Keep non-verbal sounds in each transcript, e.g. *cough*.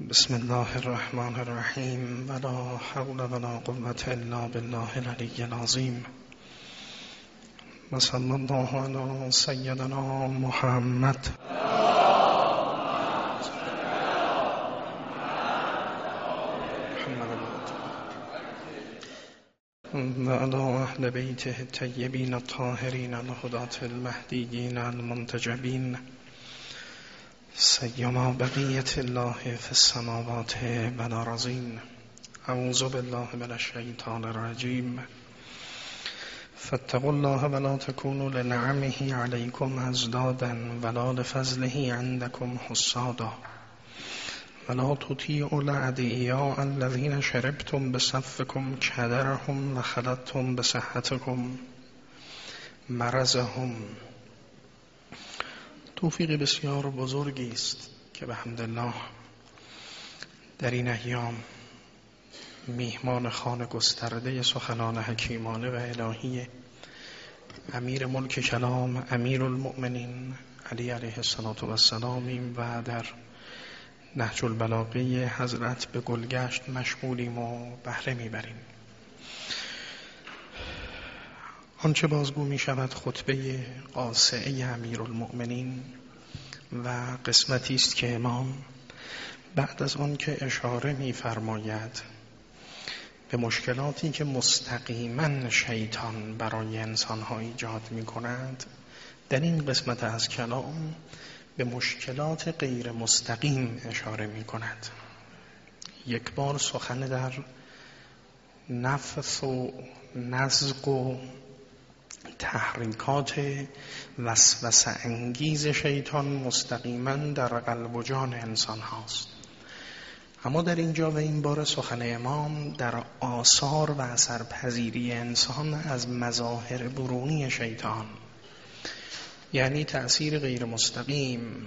بسم الله الرحمن الرحيم. ولا حول ولا قوة إلا بالله العلي العظيم. وصلى الله على سيدنا محمد. وعلى أهل بيته الطيبين الطاهرين الهداة المهديين المنتجبين. سیما بقیت الله فی السماوات و الارضین. اعوذ بالله من الشیطان الرجیم. فاتقوا الله ولا تكونوا لنعمه عليكم ازدادا ولا لفضله عندكم حسادا. ولا تطيعوا الادعياء الذين شربتم بصفكم كدرهم وخلطتم بصحتكم مرزهم توفیق بسیار بزرگی است که به الله در این ایام میهمان خانه گسترده سخنان حکیمانه و الهی امیر ملک کلام امیر المؤمنین علی علیه السلام و در نهج البلاغه حضرت به گلگشت مشمولیم و بهره می‌بریم. آنچه بازگو می شود خطبه قاسعه امیر المؤمنین و قسمتی است که امام بعد از آن که اشاره میفرماید به مشکلاتی که مستقیما شیطان برای انسانها ایجاد می کند در این قسمت از کلام به مشکلات غیر مستقیم اشاره می کند یک بار سخن در نفس و نزق و تحریکات وسوسه انگیز شیطان مستقیما در قلب و جان انسان هاست. اما در اینجا و این بار سخن امام در آثار و اثرپذیری انسان از مظاهر برونی شیطان یعنی تأثیر غیر مستقیم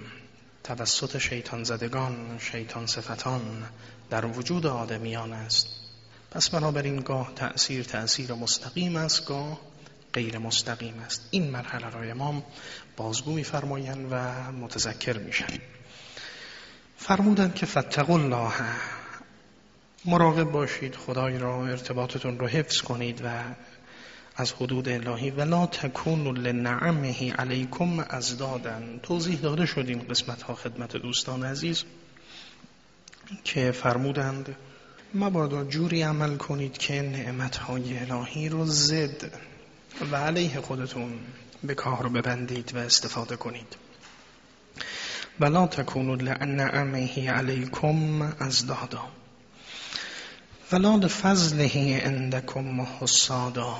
توسط شیطان زدگان شیطان صفتان در وجود آدمیان است. پس بنابراین گاه تأثیر تأثیر مستقیم است گاه غیر مستقیم است. این مرحله را امام بازگو میفرمایند و متذکر میشن فرمودند که فتقوا الله. مراقب باشید خدای را ارتباطتون رو حفظ کنید و از حدود الهی ولا تکون لنعمه علیکم ازدادن توضیح داده شد این قسمت ها خدمت دوستان عزیز که فرمودند مبادا جوری عمل کنید که نعمت های الهی رو زد و علیه خودتون به کار ببندید و استفاده کنید. ولا تکونوا لنعمه علیکم ازدادا. ولا لفضله عندکم حسادا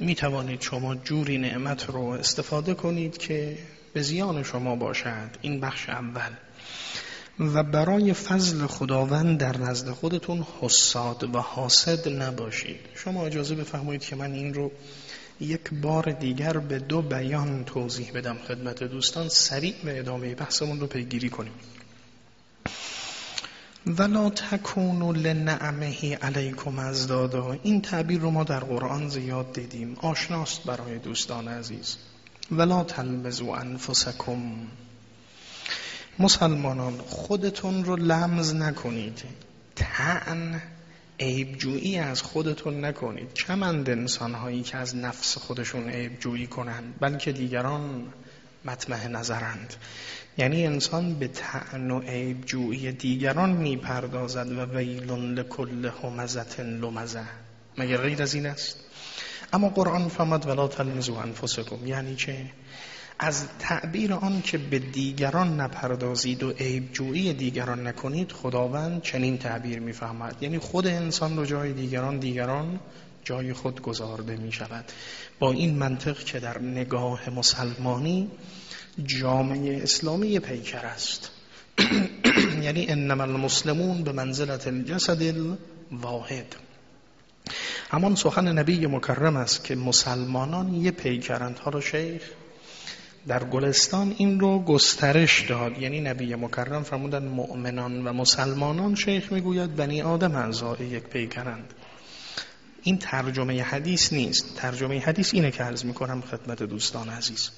می توانید شما جوری نعمت رو استفاده کنید که به زیان شما باشد. این بخش اول. و برای فضل خداوند در نزد خودتون حساد و حاسد نباشید. شما اجازه بفرمایید که من این رو یک بار دیگر به دو بیان توضیح بدم خدمت دوستان. سریع به ادامه بحثمون رو پیگیری کنیم. ولا تکونوا لنعمه علیکم ازدادا این تعبیر رو ما در قرآن زیاد دیدیم. آشناست برای دوستان عزیز. ولا تلمزوا انفسکم مسلمانان خودتون رو لمز نکنید. عیبجویی از خودتون نکنید. چمند انسان هایی که از نفس خودشون عیبجویی کنند بلکه دیگران مطمع نظرند. یعنی انسان به تعن و عیبجویی دیگران می‌پردازد و ویلون لکل همزت لمزه مگر غیر از این است؟ اما قرآن فهمد ولا تلمزو انفسکم. یعنی چه؟ از تعبیر آن که به دیگران نپردازید و عیبجویی دیگران نکنید خداوند چنین تعبیر می‌فهمد یعنی خود انسان رو جای دیگران دیگران جای خود گذارده می شود با این منطق که در نگاه مسلمانی جامعه اسلامی پیکر است. *clears throat* یعنی انما المسلمون به منزلت الجسد الواحد. همان سخن نبی مکرم است که مسلمانان یه پیکرند. حالا شیخ در گلستان این رو گسترش داد. یعنی نبی مکرم فرمودن مؤمنان و مسلمانان شیخ می‌گوید بنی آدم اعضای یک پیکرند. این ترجمه حدیث نیست. ترجمه حدیث اینه که عرض می‌کنم خدمت دوستان عزیز.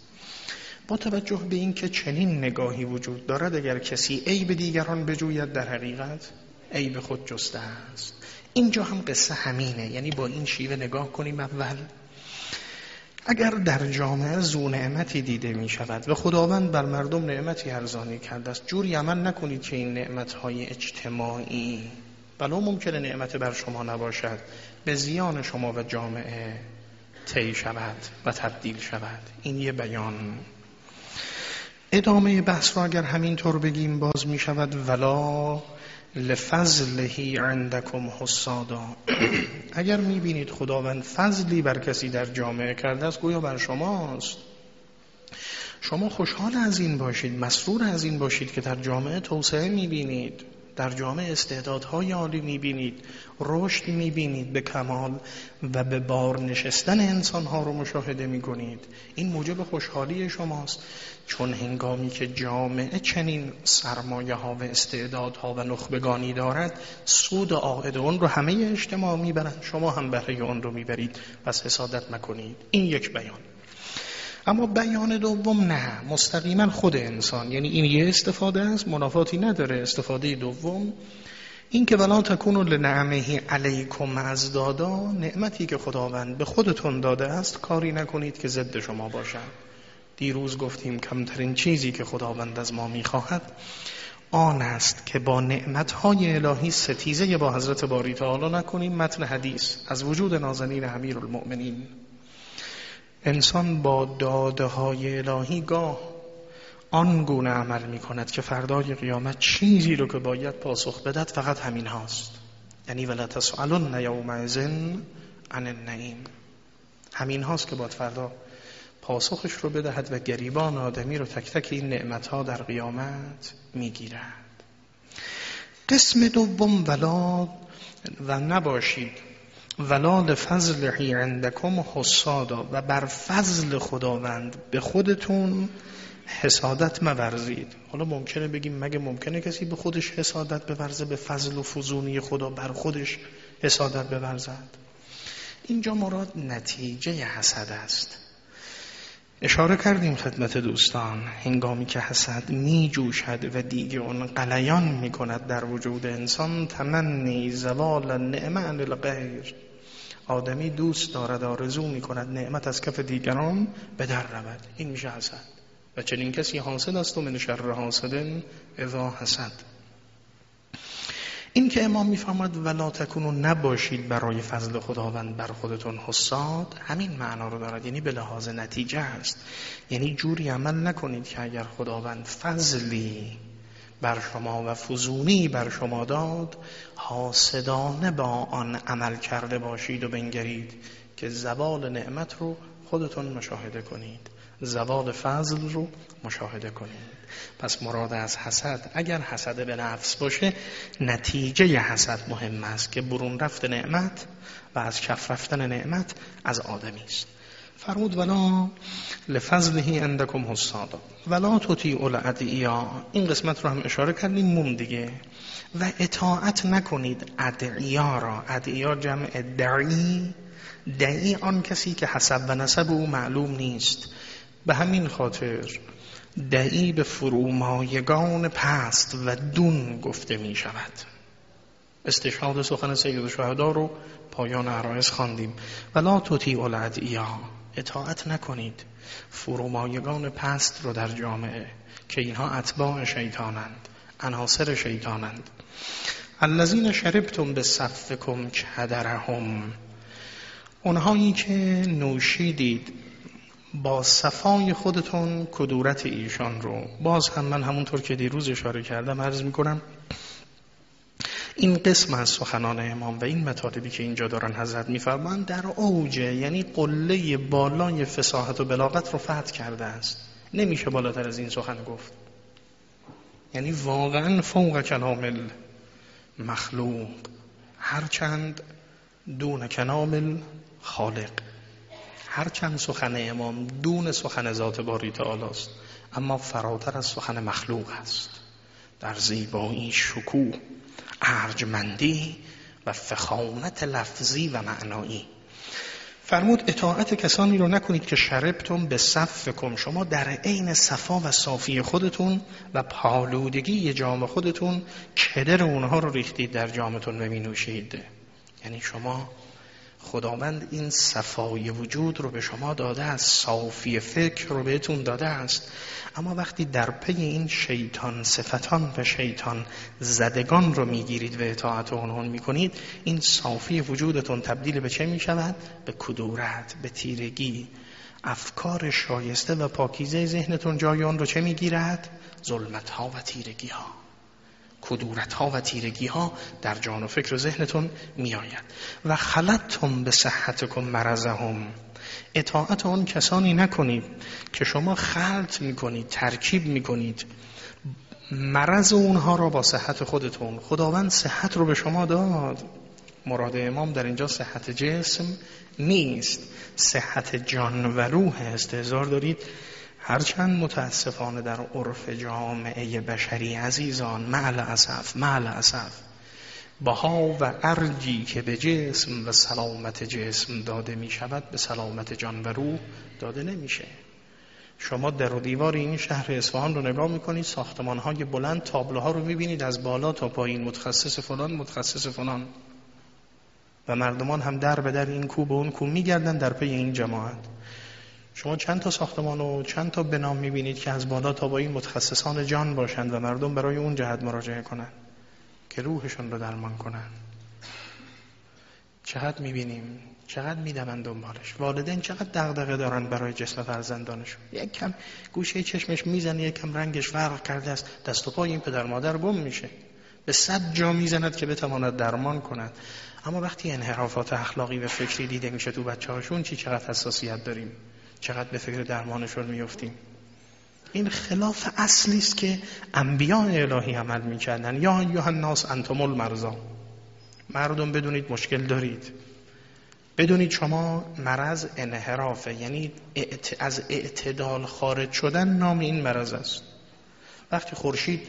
با توجه به اینکه چنین نگاهی وجود دارد اگر کسی عیب دیگران بجوید در حقیقت عیب خود جسته است. اینجا هم قصه همینه. یعنی با این شیوه نگاه کنیم اول اگر در جامعه زو نعمتی دیده می شود و خداوند بر مردم نعمتی ارزانی کرده است جوری عمل نکنید که این نعمتهای اجتماعی. بلا ممکنه نعمت بر شما نباشد. به زیان شما و جامعه طی شود و تبدیل شود. این یه بیان. ادامه بحث را اگر همینطور بگیم باز می شود ولا لفضلهی عندکم حسادا اگر می‌بینید خداوند فضلی بر کسی در جامعه کرده است گویا بر شماست. شما خوشحال از این باشید مسرور از این باشید که در جامعه توسعه می‌بینید. در جامعه استعدادهای عالی می‌بینید رشد می‌بینید به کمال و به بار نشستن انسانها رو مشاهده می‌کنید. این موجب خوشحالی شماست چون هنگامی که جامعه چنین سرمایه ها و استعدادها و نخبگانی دارد سود عائد اون رو همه اجتماع می‌برند. شما هم برای اون رو می‌برید. پس حسادت نکنید این یک بیان. اما بیان دوم نه. مستقیما خود انسان. یعنی این یه استفاده است منافاتی نداره. استفاده دوم این که ولا تکون لنعمه علیکم از دادا نعمتی که خداوند به خودتون داده است کاری نکنید که ضد شما باشد. دیروز گفتیم کمترین چیزی که خداوند از ما می‌خواهد آن است که با نعمتهای الهی ستیزه با حضرت باری تعالی نکنیم. متن حدیث از وجود نازنین امیر المؤمنین انسان با داده های الهی گاه آن گونه عمل می کند که فردای قیامت چیزی رو که باید پاسخ بدد فقط همین هاست. یعنی ولا تسألن یومئذ عن النعیم. همین هاست که باید فردا پاسخش رو بدهد و گریبان آدمی رو تک تک این نعمتها در قیامت می‌گیرد. قسم دوم ولا و نباشید ولا لفضلهی عندکم حسادا و بر فضل خداوند به خودتون حسادت مورزید. حالا ممکنه بگیم مگه ممکنه کسی به خودش حسادت بورزه به فضل و فزونی خدا بر خودش حسادت بورزد؟ اینجا مراد نتیجه حسد است. اشاره کردیم خدمت دوستان هنگامی که حسد می جوشد و دیگه اون قلیان می کند در وجود انسان تمنی زوال نعمه عن آدمی دوست دارد آرزو می کند نعمت از کف دیگران به در رود. این میشه حسد. و چنین کسی حاسد است و من شر حاسد اذا حسد. این که امام می‌فهمد ولا تکونو نباشید برای فضل خداوند بر خودتون حساد همین معنا رو دارد. یعنی به لحاظ نتیجه است. یعنی جوری عمل نکنید که اگر خداوند فضلی بر شما و فزونی بر شما داد حاسدانه با آن عمل کرده باشید و بنگرید که زوال نعمت رو خودتون مشاهده کنید. زوال فضل رو مشاهده کنید. پس مراد از حسد اگر حسد به نفس باشه نتیجه حسد مهم است که برون رفت نعمت و از کف رفتن نعمت از آدمی است. فرمود ولا لفضله اندکم حسادا ولا تطیع الادعیا این قسمت رو هم اشاره کردیم موم دیگه. و اطاعت نکنید ادعیا را. ادعیا جمع دعی. دعی آن کسی که حسب و نسب او معلوم نیست. به همین خاطر دعی به فرومایگان پست و دون گفته می شود. استشهاد سخن سید شهدا رو پایان عرایز خواندیم. ولا تطیع الادعیا اطاعت نکنید. فرومایگان پست رو در جامعه که اینها اتباع شیطانند عناصر شیطانند. الذین شربتم به صفکم کدرهم اونهایی که نوشیدید با صفای خودتون کدورت ایشان رو. باز هم من همونطور که دیروز اشاره کردم عرض می‌کنم این قسم از سخنان امام و این مطالبی که اینجا دارن حضرت میفرمایند در اوجه یعنی قله بالای فساحت و بلاغت رو فتح کرده است. نمیشه بالاتر از این سخن گفت. یعنی واقعا فوق کلام مخلوق. هرچند دون کلام خالق. هرچند سخن امام دون سخن ذات باری تعالی است اما فراتر از سخن مخلوق است. در زیبایی شکوه ارجمندی و فخامت لفظی و معنایی. فرمود اطاعت کسانی رو نکنید که شربتون به صف کم. شما در عین صفا و صافی خودتون و پالودگی جام خودتون کدر اونها رو ریختید در جامتون و می نوشید. یعنی شما خداوند این صفای وجود رو به شما داده است صافی فکر رو بهتون داده است اما وقتی در پی این شیطان صفتان و شیطان زدگان رو می‌گیرید و اطاعت اونها می‌کنید این صافی وجودتون تبدیل به چه می‌شود؟ به کدورت، به تیرگی افکار شایسته و پاکیزه ذهنتون جای آن رو چه می‌گیرد؟ ظلمت ها و تیرگی ها کدورت ها و تیرگی ها در جان و فکر و ذهنتون می آید و خلطتم به صحتکم مرزهم اطاعت آن کسانی نکنید که شما خلط می‌کنید ترکیب می‌کنید. مرض اونها را با صحت خودتون. خداوند صحت رو به شما داد. مراد امام در اینجا صحت جسم نیست. صحت جان و روح استهزار دارید هرچند متاسفانه در عرف جامعه بشری عزیزان معل اصف معل اصف بها و ارجی که به جسم و سلامت جسم داده می شود به سلامت جان و روح داده نمیشه. شما در و دیوار این شهر اصفهان رو نگاه می‌کنید ساختمان های بلند تابلوها رو می‌بینید از بالا تا پایین متخصص فلان متخصص فلان. و مردمان هم در به در این کو به اون کو میگردن در پی این جماعت. شما چند تا ساختمان و چند تا بنام می‌بینید که از بالا تا این متخصصان جان باشند و مردم برای اون جهت مراجعه کنند که روحشون رو درمان کنند؟ چقدر می‌بینیم؟ چقدر میدمن دنبالش؟ والدین چقدر دغدغه دارن برای جسم فرزندانشون؟ یک کم گوشه چشمش می‌زنه یک کم رنگش فرق کرده است. دست و پای این پدر مادر گم میشه. به صد جا می‌زند که بتواند درمان کند. اما وقتی انحرافات اخلاقی و فکری دیده میشه تو بچه هاشون چی چقدر حساسیت داریم؟ چقدر به فکر درمانشون میفتیم این خلاف اصلی است که انبیاء الهی عمل می‌کردن. یا ایها الناس انتم المرضا. مردم بدونید مشکل دارید. بدونید شما مرض انحرافه. یعنی از اعتدال خارج شدن نام این مرض است. وقتی خورشید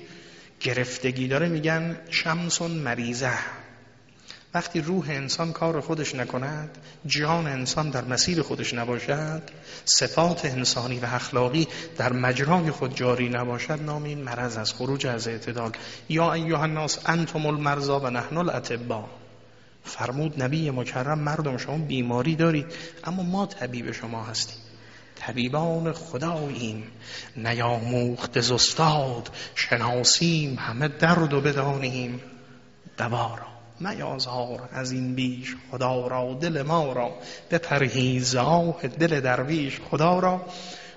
گرفتگی داره میگن شمسون مریضه. وقتی روح انسان کار خودش نکند جان انسان در مسیر خودش نباشد صفات انسانی و اخلاقی در مجرای خود جاری نباشد نام این مرض از خروج از اعتدال. یا ایها الناس انتم المرضا و نحن الاطباء. فرمود نبی مکرم مردم شما بیماری دارید اما ما طبیب شما هستیم. طبیبان خداییم. نیاموخت زستاد شناسیم همه درد و بدانیم. دوارا میازار از این بیش خدا را دل ما را. به پرهیزاه دل درویش خدا را.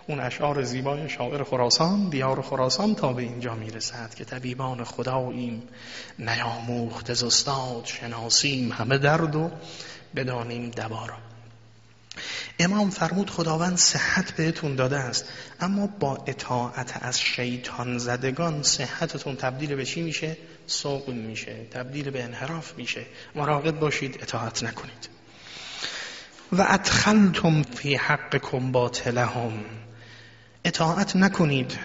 اون اشعار زیبای شاعر خراسان دیار خراسان تا به اینجا می‌رسد که طبیبان خداییم نیاموخت زستاد شناسیم همه درد و بدانیم دوارا امام فرمود خداوند صحت بهتون داده است. اما با اطاعت از شیطان زدگان صحتتون تبدیل به چی میشه؟ سوق میشه تبدیل به انحراف میشه. مراقب باشید اطاعت نکنید. و ادخلتم فی حقکم باطلهم. اطاعت نکنید.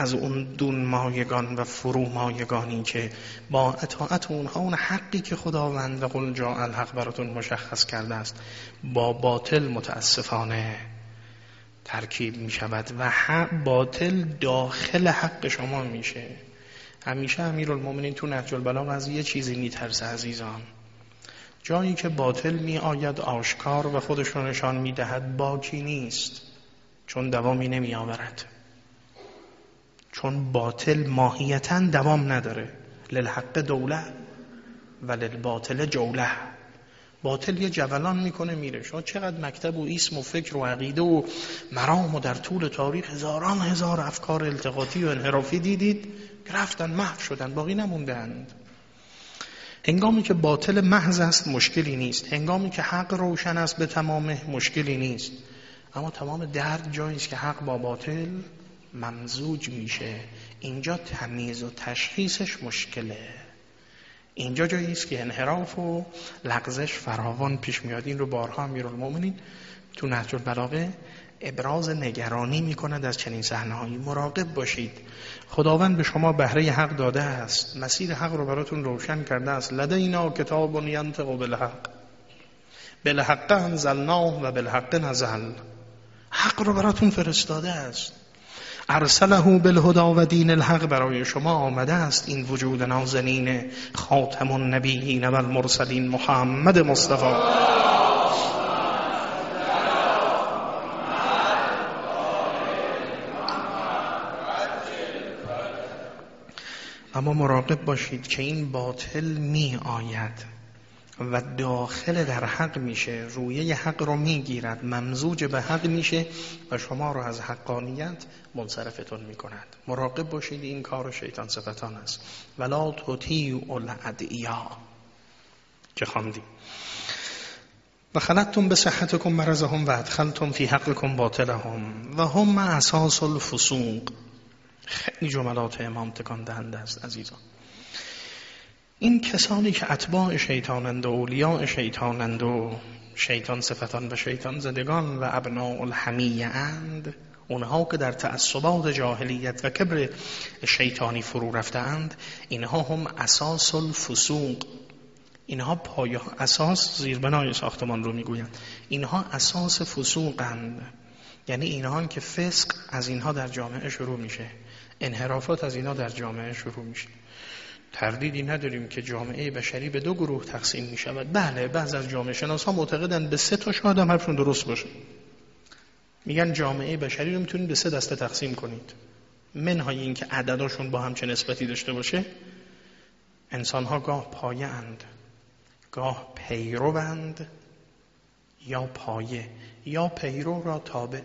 از اون دون مایگان و فرو مایگانی که با اطاعت اونها اون حقی که خداوند و قل جا الحق براتون مشخص کرده است با باطل متاسفانه ترکیب می شود و باطل داخل حق شما میشه. همیشه امیر المومنین تو نهج البلاغ از یه چیزی میترسه عزیزان. جایی که باطل می آید آشکار و خودش رو نشان می دهد باکی نیست چون دوامی نمی آورد چون باطل ماهیتا دوام نداره. للحق دوله و للباطل جوله. باطل یه جولان می‌کنه میره. شما چقدر مکتب و اسم و فکر و عقیده و مرام و در طول تاریخ هزاران هزار افکار التقاطی و انحرافی دیدید رفتن محو شدن باقی نموندند. هنگامی که باطل محض است مشکلی نیست. هنگامی که حق روشن است به تمام مشکلی نیست. اما تمام درد جایی است که حق با باطل ممزوج میشه. اینجا تمیز و تشخیصش مشکله. اینجا جایی است که انحراف و لغزش فراوان پیش میاد. این رو بارها امیرالمومنین تو نهج البلاغه ابراز نگرانی می‌کند از چنین صحنه‌هایی. مراقب باشید. خداوند به شما بهره حق داده است. مسیر حق رو براتون روشن کرده است. لدینا کتاب ینطق بالحق. بالحق انزلناه و بالحق نزل. حق رو براتون فرستاده است. ارسله بالهدا و دین الحق برای شما آمده است این وجود نازنین خاتم النبیین و المرسلین محمد مصطفی. اما مراقب باشید که این باطل می آید و داخل در حق میشه رویه حق رو می‌گیرد ممزوج به حق میشه و شما رو از حقانیت منصرفتون می‌کند. مراقب باشید این کار شیطان صفتان است. ولا تطیع الادعیا که خواندیم و خلطتم به صحتکم مرضهم و ادخلتم فی حقکم باطلهم و هم اساس الفسوق. خیلی جملات امام تکان دهنده است عزیزان. این کسانی که اتباع شیطانند و اولیاء شیطانند و شیطان صفتان و شیطان زدگان و ابناء الحمیه اند اونها که در تعصبات جاهلیت و کبر شیطانی فرو رفتند اینها هم اساس الفسوق. اینها پایه اساس زیربنای ساختمان رو می‌گویند. اینها اساس فسوقند. یعنی اینها که فسق از اینها در جامعه شروع میشه. انحرافات از اینها در جامعه شروع میشه. تردیدی نداریم که جامعه بشری به دو گروه تقسیم می شود. بله بعض از جامعه شناس ها معتقدن به سه تا شاید هم حرفشون درست باشه. میگن جامعه بشری رو می‌تونید به سه دسته تقسیم کنید. منهای این که عدداشون با هم چه نسبتی داشته باشه انسان ها گاه پایه اند گاه پیرو بند یا پایه. یا پیرو را تابع.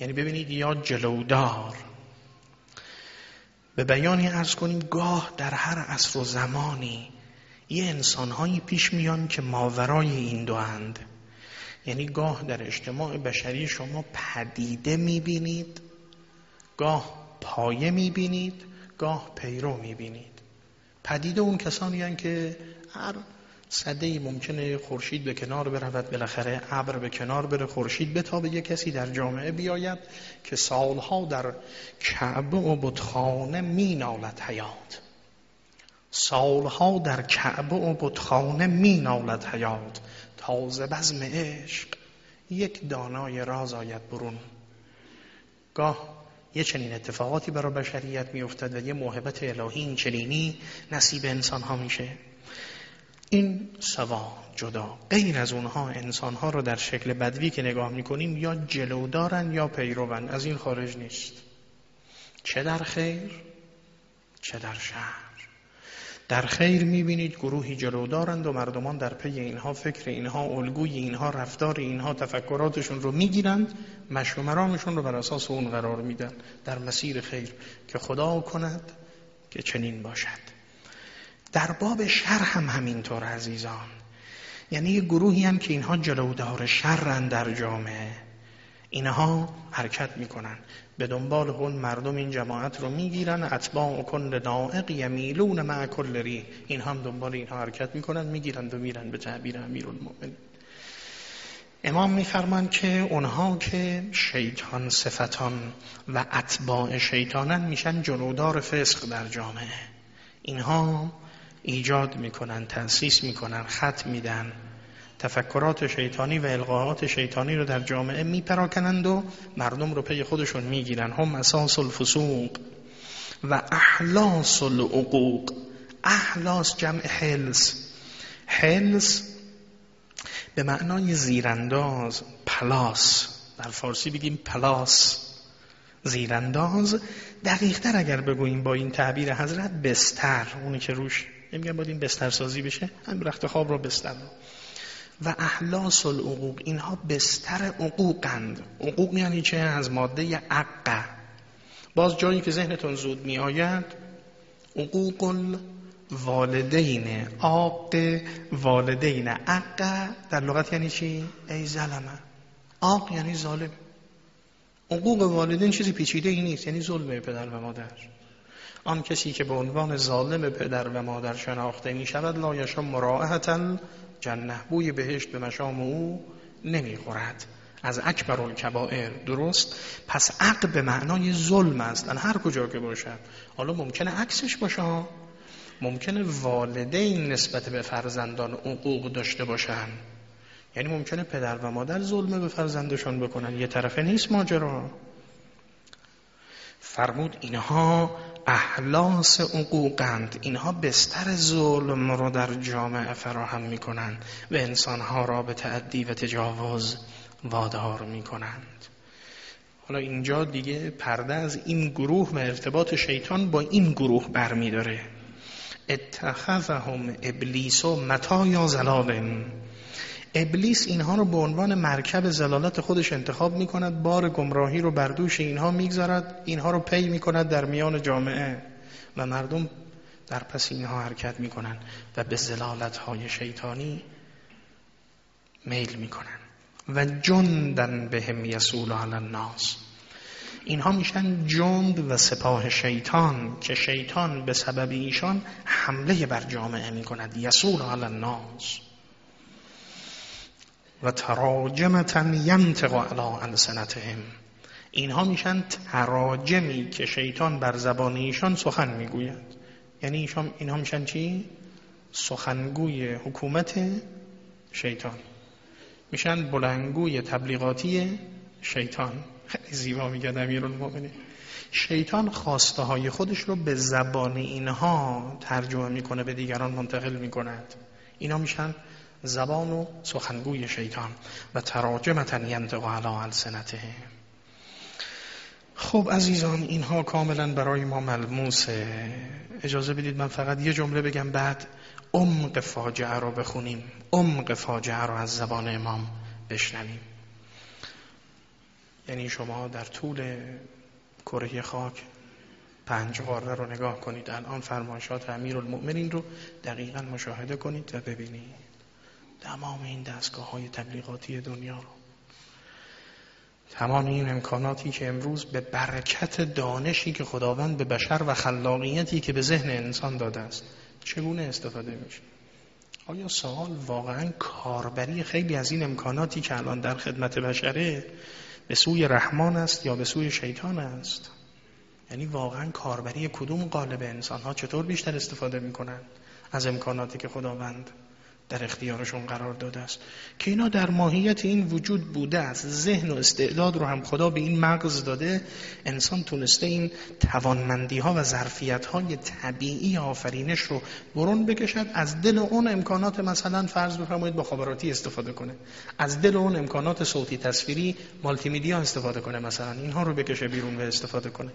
یعنی ببینید یا جلودار. به بیانی ارز کنیم گاه در هر عصر و زمانی یه انسانهایی پیش میان که ماورای این دو یعنی گاه در اجتماع بشری شما پدیده می‌بینید گاه پایه می‌بینید گاه پیرو می‌بینید. پدیده اون کسانی هستند که هر صده ممکنه خورشید به کنار برود بالاخره ابر به کنار بره. خورشید بتابه یه کسی در جامعه بیاید که سالها در کعبه و بتخانه می نالد حیات. سالها در کعبه و بتخانه می نالد حیات. تازه بزم عشق یک دانای راز آید برون. گاه یه چنین اتفاقاتی برای بشریت میافتد و یه موهبت الهی این چنینی نصیب انسان ها میشه. این سوا جدا. غیر از اونها انسانها رو در شکل بدوی که نگاه می‌کنیم یا جلو دارن یا پیروان. از این خارج نیست. چه در خیر چه در شهر در خیر می‌بینید گروهی جلو دارند و مردمان در پی اینها فکر اینها الگوی اینها رفتار اینها تفکراتشون رو می‌گیرند مرامشون رو بر اساس اون قرار میدن. در مسیر خیر که خدا کند که چنین باشد. در باب شر هم همینطور عزیزان. یعنی یه گروهی هم که اینها جلودار شرن در جامعه. اینها حرکت می‌کنن. به دنبال اون مردم این جماعت رو می‌گیرن. اتباع کل نائق یمیلون مع کل ری. این هم دنبال اینها حرکت می‌کنن می‌گیرن و میرن به تعبیر المؤمن امام میفرمان که اونها که شیطان صفتان و اتباع شیطانن میشن جلودار فسق در جامعه. اینها ایجاد می‌کنن تأسیس می‌کنن خط میدن. تفکرات شیطانی و القائات شیطانی رو در جامعه میپراکنند و مردم رو پی خودشون می‌گیرن. هم اساس الفسوق و احلاس العقوق. احلاس جمع حلس. حلس به معنای زیرانداز پلاس. در فارسی بگیم پلاس. زیرانداز. دقیقتر اگر بگوییم با این تعبیر حضرت بستر. اونی که روش نمیگن باید این بسترسازی بشه هم رخت خواب رو بستر و احلاس العقوق اینها بستر عقوقند. عقوق یعنی چه؟ از ماده عقه. باز جایی که ذهنتون زود می آید عقوق والدین آق والدین. عقه در لغت یعنی چی؟ ای ظلمه. آق یعنی ظالم. عقوق والدین چیزی پیچیده ای نیست یعنی ظلم پدر و مادر. آن کسی که به عنوان ظالم پدر و مادر شناخته می شود لایشا مراعتا جنه بوی بهشت به مشام او نمی خورد از اکبر الکبائر درست؟ پس عقل به معنای ظلم است. هر کجا که باشد حالا ممکنه عکسش باشه ممکنه والدین نسبت به فرزندان حقوق داشته باشن. یعنی ممکنه پدر و مادر ظلم به فرزندشان بکنن. یه طرفه نیست ماجرا. فرمود اینها احلاس عقوقند اینها بستر ظلم رو در جامعه فراهم می‌کنند و انسانها را به تعدی و تجاوز وادار می‌کنند. حالا اینجا دیگه پرده از این گروه و ارتباط شیطان با این گروه برمیداره. اتخذهم ابلیس و متا یا زلالن ابلیس اینها رو به عنوان مرکب زلالت خودش انتخاب می کند بار گمراهی رو بر دوش اینها می‌گذارد اینها رو پی می کند در میان جامعه و مردم در پس اینها حرکت می کنند و به زلالت های شیطانی میل می کنند و جندن به هم یسول علی الناس. اینها میشن جند و سپاه شیطان که شیطان به سبب ایشان حمله بر جامعه می کند یسول علی الناس. و تراجمتا ینطق علی السنتهم. اینها میشن تراجمی که شیطان بر زبان ایشان سخن می‌گوید. یعنی اینها میشن چی? سخنگوی حکومت شیطان. میشن بلنگوی تبلیغاتی شیطان. خیلی زیبا میگه امیرالمومنین شیطان خواسته های خودش رو به زبان اینها ترجمه می‌کنه به دیگران منتقل می‌کند. اینا میشن زبان و سخنگوی شیطان و تراجمتا ینطق علی السنته خب عزیزان اینها کاملا برای ما ملموسه. اجازه بدید من فقط یه جمله بگم بعد عمق فاجعه رو بخونیم. عمق فاجعه رو از زبان امام بشنویم. یعنی شما در طول کره خاک پنج قاره رو نگاه کنید. الان فرمایشات امیر المؤمنین رو دقیقا مشاهده کنید و ببینید. تمام این دستگاه های تبلیغاتی دنیا رو. تمام این امکاناتی که امروز به برکت دانشی که خداوند به بشر و خلاقیتی که به ذهن انسان داده است چگونه استفاده میشه؟ آیا سوال واقعا کاربری خیلی از این امکاناتی که الان در خدمت بشره به سوی رحمان است یا به سوی شیطان است؟ یعنی واقعا کاربری کدوم قالب انسان ها چطور بیشتر استفاده می‌کنن از امکاناتی که خداوند در اختیارشون قرار داده است. که اینا در ماهیت این وجود بوده است. ذهن و استعداد رو هم خدا به این مغز داده. انسان تونسته این توانمندی ها و ظرفیت های طبیعی آفرینش رو برون بکشد. از دل اون امکانات مثلا فرض بفرمایید با خبراتی استفاده کنه. از دل اون امکانات صوتی تصویری مالتی میدیا استفاده کنه مثلا. اینها رو بکشه بیرون و استفاده کنه.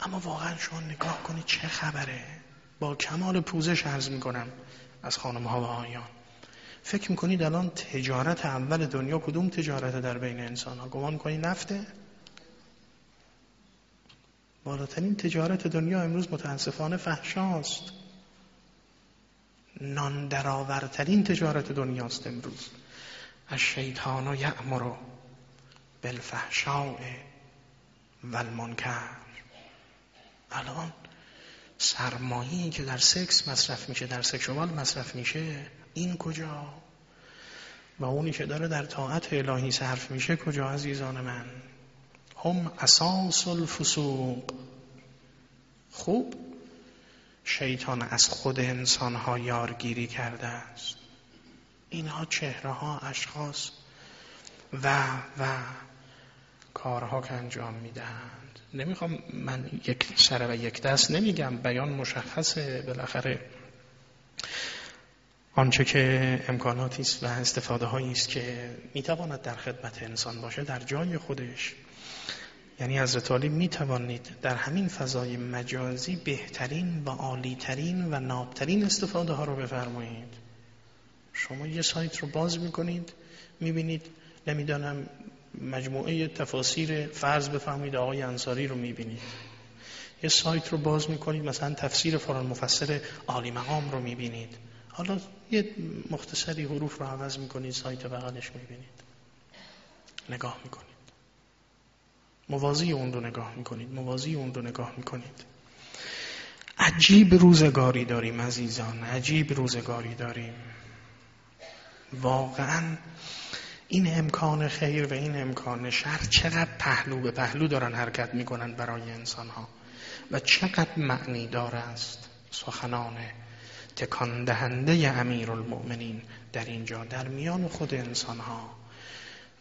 اما واقعا شما نگاه کنید چه خبره. با کمال پوزش عرض می‌کنم. از خانم ها و آیان. فکر می‌کنید الان تجارت اول دنیا کدوم تجارت در بین انسان ها گمان کنید نفته؟ بالاترین تجارت دنیا امروز متاسفانه فحشاست. نان درآورترین تجارت دنیاست امروز. از شیطان و یعمرو بالفحشاء و المنکر الان سرمایه‌ای که در سکس مصرف میشه در سکشوال مصرف میشه این کجا؟ و اونی که داره در طاعت الهی صرف میشه کجا عزیزان من؟ هم اساس الفسوق. خوب. شیطان از خود انسان ها یارگیری کرده است. اینها چهره ها اشخاص و و کارها که انجام می‌دهند. نمی‌خوام من یک سر و یک دست نمیگم بیان مشخصه بالاخره. آنچه که امکاناتی است و استفاده هایی است که می‌تواند در خدمت انسان باشه در جای خودش. یعنی از می می‌توانید در همین فضای مجازی بهترین و عالیترین و نابترین استفاده ها رو بفرمایید. شما یه سایت رو باز می‌کنید می‌بینید نمی‌دانم مجموعه تفاسیر فرض بفهمید آقای انصاری رو می‌بینید. یه سایت رو باز می‌کنید مثلا تفسیر فران مفسر عالی مقام رو می‌بینید. حالا یه مختصری حروف رو عوض می‌کنید سایت بغلش می‌بینید. نگاه می‌کنید. موازی اون رو نگاه می‌کنید موازی اون رو نگاه می‌کنید. عجیب روزگاری داریم عزیزان عجیب روزگاری داریم. واقعا این امکان خیر و این امکان شر چقدر پهلو به پهلو دارن حرکت می‌کنن برای انسان ها و چقدر معنی دار است سخنان تکان دهنده امیر المؤمنین در اینجا در میان خود انسان ها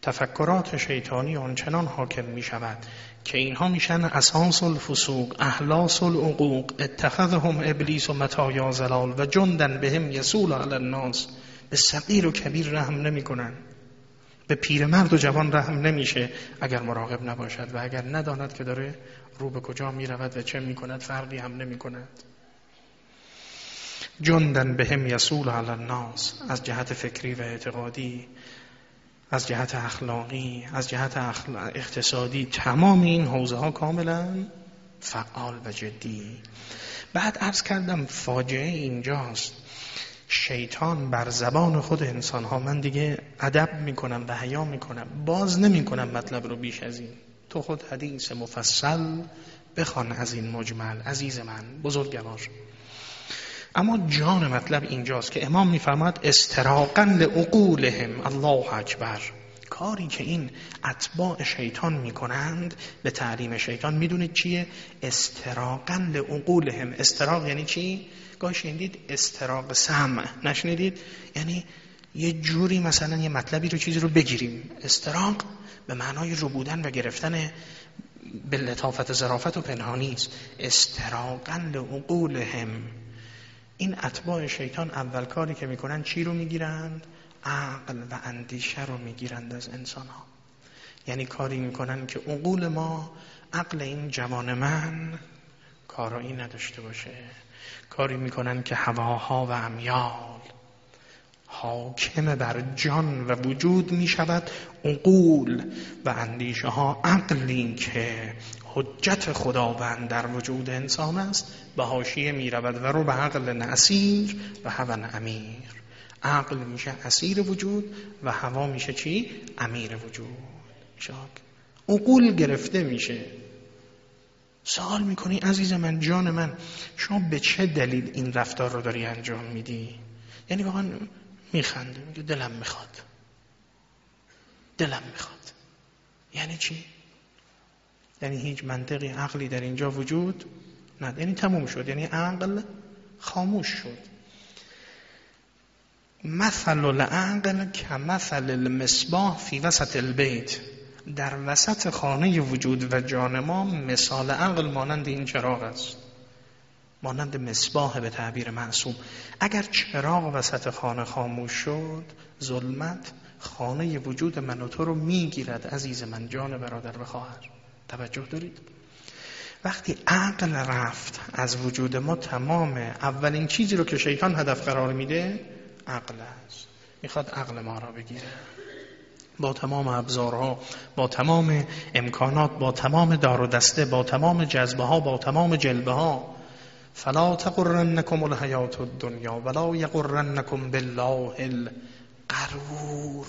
تفکرات شیطانی آنچنان حاکم می شود که اینها میشن اساس الفسوق احلاس العقوق اتخذهم ابلیس و متایا زلال و جندن بهم یسول علی الناس. به صغیر و کبیر رحم نمی‌کنن. به پیرمرد و جوان رحم نمیشه اگر مراقب نباشد و اگر نداند که داره رو به کجا می رود و چه می کند فرقی هم نمی کند جندن به هم یسول علی الناس از جهت فکری و اعتقادی از جهت اخلاقی از جهت اقتصادی تمام این حوزه ها کاملا فعال و جدی. بعد عرض کردم فاجعه اینجاست. شیطان بر زبان خود انسان ها من دیگه ادب می‌کنم و حیا می‌کنم. باز نمی‌کنم مطلب رو بیش از این. تو خود حدیث مفصل بخوان از این مجمل. عزیز من بزرگوار. اما جان مطلب اینجاست که امام میفرماد استراقا لعقولهم. الله اکبر. کاری که این اتباع شیطان می‌کنند به تعلیم شیطان می‌دونید چیه؟ استراقا لعقولهم. استراق یعنی چی؟ گاهی شنیدید استراق سمع نشنیدید؟ یعنی یه جوری مثلا یه مطلبی رو چیزی رو بگیریم. استراق به معنای ربودن و گرفتن به لطافت ظرافت و پنهانی است استراقا لعقولهم. این اتباع شیطان اول کاری که می‌کنن چی رو می‌گیرند عقل و اندیشه رو می‌گیرند از انسان ها یعنی کاری می‌کنن که عقول ما عقل این جوان من کارایی نداشته باشه. کاری می‌کنن که هواها و امیال حاکم بر جان و وجود می شود عقول و اندیشه ها عقلی که حجت خداوند در وجود انسان است به حاشیه می رود و رو به عقل نصیر و هوا امیر. عقل میشه اسیر وجود و هوا میشه چی؟ امیر وجود. شاک. عقول گرفته میشه. سوال می‌کنی عزیز من جان من شما به چه دلیل این رفتار رو داری انجام میدی؟ یعنی واقعا میخنده میگه دلم می‌خواد. دلم می‌خواد. یعنی چی؟ یعنی هیچ منطقی عقلی در اینجا وجود نه یعنی تموم شد یعنی عقل خاموش شد. مثل العقل که مثل المصباح فی وسط البیت. در وسط خانه وجود و جان ما مثال عقل مانند این چراغ است. مانند مصباح به تعبیر معصوم اگر چراغ وسط خانه خاموش شد ظلمت خانه وجود من و تو رو می‌گیرد عزیز من جان برادر و خواهر. توجه دارید؟ وقتی عقل رفت از وجود ما تمام اولین چیزی رو که شیطان هدف قرار میده عقل است. می‌خواد عقل ما را بگیره. با تمام ابزارها با تمام امکانات با تمام دار و دسته با تمام جذبه ها با تمام جلبه ها فلا تقرنکم الحیات الدنیا ولا یقرنکم بالله القرور.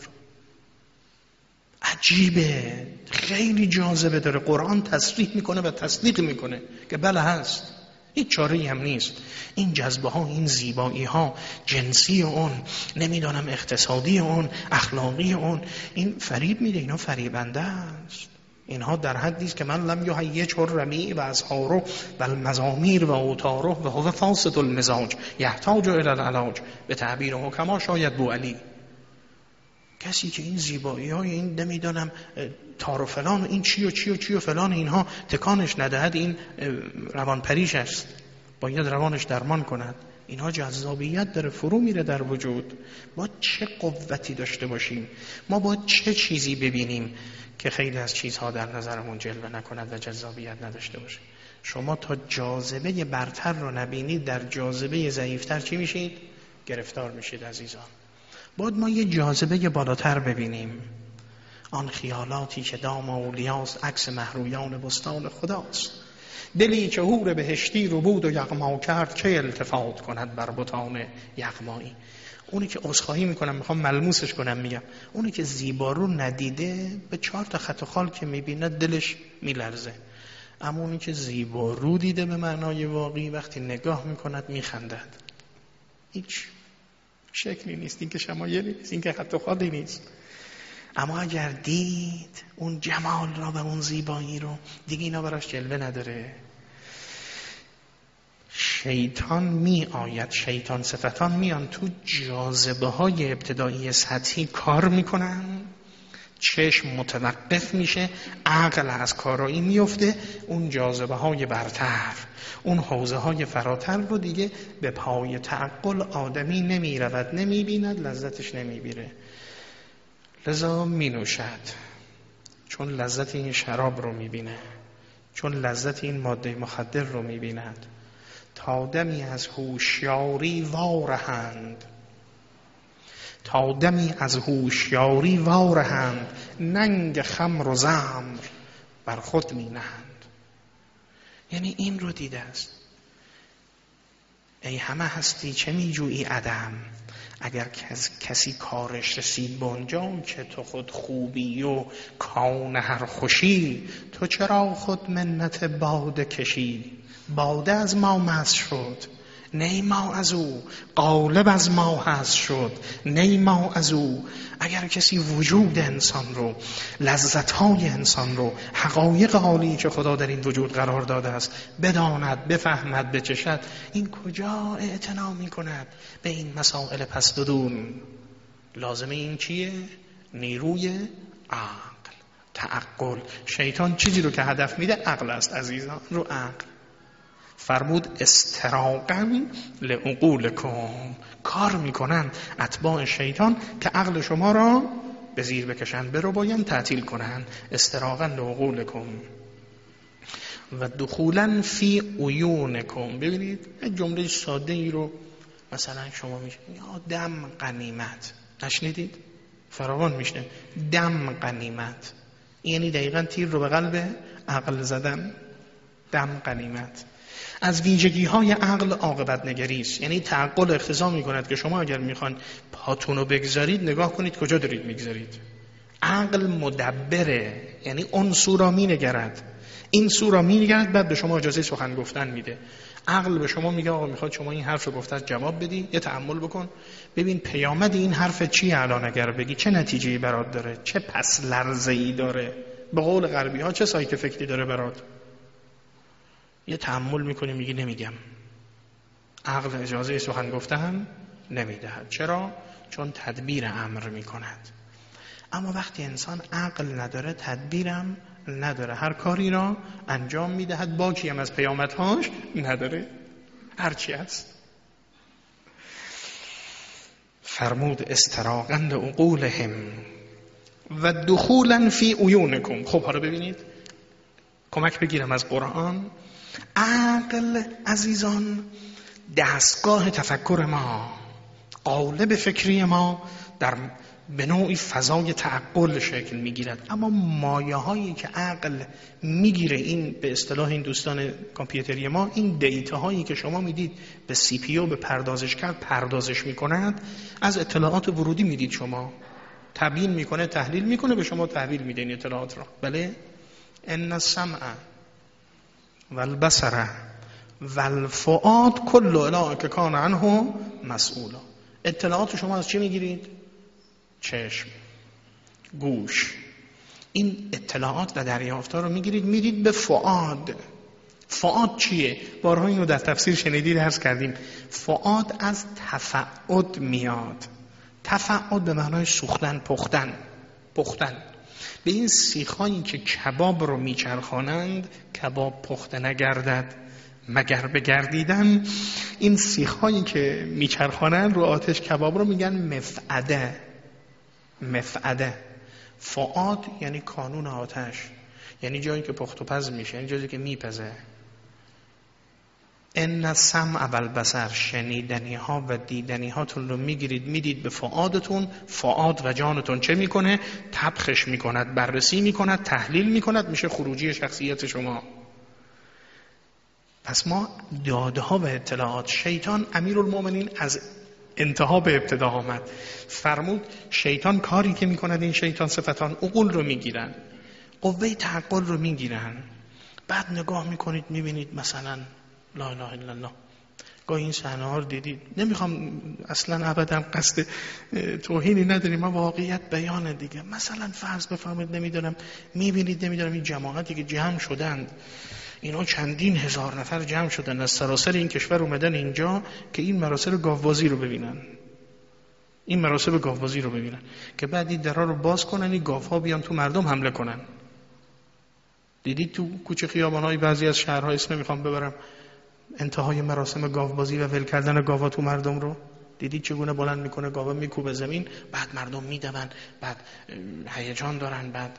عجیبه. خیلی جاذبه. داره قرآن تصریح می‌کنه و تصدیق می‌کنه که بله هست. هیچ چاره هم نیست. این جذبه ها این زیبایی ها جنسی اون نمی‌دانم اقتصادی اون اخلاقی اون این فریب میده اینا فریبنده است. اینها در حدی است که من لم چور رمی و اظهارو و المزامیر و اوتارو و هو فاسد المزاج یحتاج الى العلاج. به تعبیر حکما شاید بو علی. کسی که این زیبایی های این نمی‌دانم تار و فلان و این چی و چی و چی و فلان اینها تکانش ندهد این روان پریش است. باید روانش درمان کند. اینها جذابیت داره فرو میره در وجود. ما چه قوتی داشته باشیم؟ ما با چه چیزی ببینیم که خیلی از چیزها در نظرمون جلوه نکند و جذابیت نداشته باشه شما تا جاذبه برتر رو نبینید در جاذبه ضعیفتر چی میشید؟ گرفتار میشید عزیزان. باید ما یه جاذبه بالاتر ببینیم. آن خیالاتی که دام اولیاست عکس محرویان بستان خداست. دلی که هور بهشتی رو بود و یغما کرد که التفات کند بر بطان یغمایی؟ اونی که عذرخواهی می‌کنم می‌خوام ملموسش کنم میگم. اونی که زیبا رو ندیده به چهار تا خط و خال که می‌بینه دلش میلرزه. اما اونی که زیبا رو دیده به معنای واقعی وقتی نگاه می‌کند میخندد. هیچ. شکلی نیست این که شمایلی نیست این که و خالی نیست. اما اگر دید اون جمال را و اون زیبایی رو دیگه اینا براش جلوه نداره. شیطان می آید شیطان صفتان میان تو جاذبه های ابتدایی سطحی کار می‌کنن. چشم متوقف میشه عقل از کارایی میفته اون جاذبه های برتر اون حوزه های فراتر رو دیگه به پای تعقل آدمی نمی رود نمی بیند لذتش نمی بیره لذا می نوشد چون لذت این شراب رو می بینه چون لذت این ماده مخدر رو می بیند تا دمی از هوشیاری وارهند. تا دمی از هوشیاری وارهند ننگ خمر و زمر بر خود می نهند یعنی این رو دیده است. ای همه هستی چه می جویی عدم؟ اگر کسی کارش رسید به اونجا که تو خود خوبی و کان هر خوشی؟ تو چرا خود منت باده کشی؟ باده از ما مست شد. نیما از او قالب از ما هست شد. نیما از او. اگر کسی وجود انسان رو لذتهای انسان رو حقایق عالی که خدا در این وجود قرار داده است بداند بفهمد بچشد این کجا اعتنا می کند به این مسائل پست و دون لازمه این چیه؟ نیروی عقل. تعقل. شیطان چیزی رو که هدف میده عقل است عزیزان رو عقل. فرمود استراقا لعقولکم. کار می‌کنن اتباع شیطان که عقل شما را به زیر بکشن برو باین تعطیل کنن استراقا لعقولکم. و دخولا فی عیونکم. ببینید جمله ساده ای رو مثلا شما میشه یا دم قنیمت نشنیدید؟ فراوان میشه دم قنیمت یعنی دقیقا تیر رو به قلب عقل زدن. دم قنیمت از ویژگی های عقل عاقبت نگری است یعنی تعقل اقتضا می کند که شما اگر می‌خوان پاتون رو بگذارید نگاه کنید کجا دارید می‌گذارید. عقل مدبره یعنی اون سورا می نگرد این سورا می نگرد بعد به شما اجازه سخن گفتن میده. عقل به شما میگه آقا می‌خواد شما این حرف رو گفته جواب بدی یه تحمل بکن. ببین پیامد این حرف چی الان اگر بگی؟ چه نتیجه برات داره؟ چه پس لرزه ای داره؟ به قول غربی ها چه سایت فکری داره برات؟ یه تحمل می‌کنی میگی نمیگم. عقل اجازه سخن گفتن نمی‌دهد. چرا؟ چون تدبیر امر می‌کند. اما وقتی انسان عقل نداره تدبیرم نداره. هر کاری را انجام می‌دهد باکی هم از پیامدهاش نداره. هرچی است. فرمود استراغند عقولهم و دخولا فی عیونکم. خب حالا ببینید. کمک بگیرم از قرآن. عقل عزیزان دستگاه تفکر ما قالب فکری ما در به نوعی فضای تعقل شکل می‌گیرد. اما مایه هایی که عقل می‌گیره این به اصطلاح این دوستان کامپیوتری ما این دیتا هایی که شما می‌دید به سی پی به پردازش کرد پردازش می‌کند از اطلاعات ورودی می‌دید شما. تبیین می‌کنه تحلیل می‌کنه به شما تحویل میده این اطلاعات را. بله؟ ان السمع والبصر والفؤاد کل اله که کان عنه مسئولا اطلاعات شما از چی می‌گیرید؟ چشم گوش. این اطلاعات و دریافتا رو می‌گیرید میرید به فعاد فعاد چیه؟ بارها اینو در تفسیر شنیدید درس کردیم. فعاد از تفعد میاد. تفعد به معنای سوختن پختن. پختن. به این سیخایی که کباب رو میچرخانند کباب پخته نگردد. مگر بگردیدن؟ این سیخایی که میچرخانند رو آتش کباب رو میگن مفعده. مفعده. فعاد یعنی کانون آتش. یعنی جایی که پخت و پز میشه یعنی جایی که میپزه. ان سم اول بسر شنیدنی ها و دیدنی هاتون رو می‌گیرید می‌دید به فعادتون فعاد و جانتون چه می‌کنه؟ تبخش می‌کند بررسی می‌کند تحلیل می‌کند میشه خروجی شخصیت شما. پس ما داده ها و اطلاعات شیطان امیر المومنین از انتها به ابتدا آمد. فرمود شیطان کاری که می‌کند این شیطان صفتان اقول رو می‌گیرن قوه تعقل رو می‌گیرن. بعد نگاه می‌کنید می‌بینید مثلا لا اله الا الله. گاهی این صحنه ها رو دیدید نمی‌خوام اصلا ابدا قصد توهینی نداریم ما واقعیت بیان دیگه. مثلا فرض بفرمایید نمی‌دونم می‌بینید نمی‌دونم این جماعتی که جمع شدند اینا چندین هزار نفر جمع شدن از سراسر این کشور اومدن اینجا که این مراسم گاوبازی رو ببینن. این مراسم گاوبازی رو ببینن. که بعد این درها رو باز کنن این گاوها بیان تو مردم حمله کنن. دیدید تو کوچه خیابان های بعضی از شهرها اسم می‌خوام ببرم. انتهای مراسم گاوبازی و ول کردن گاوا تو مردم رو. دیدید چگونه بلند می‌کنه گاوا میکوبه زمین؟ بعد مردم میدون بعد هیجان دارن بعد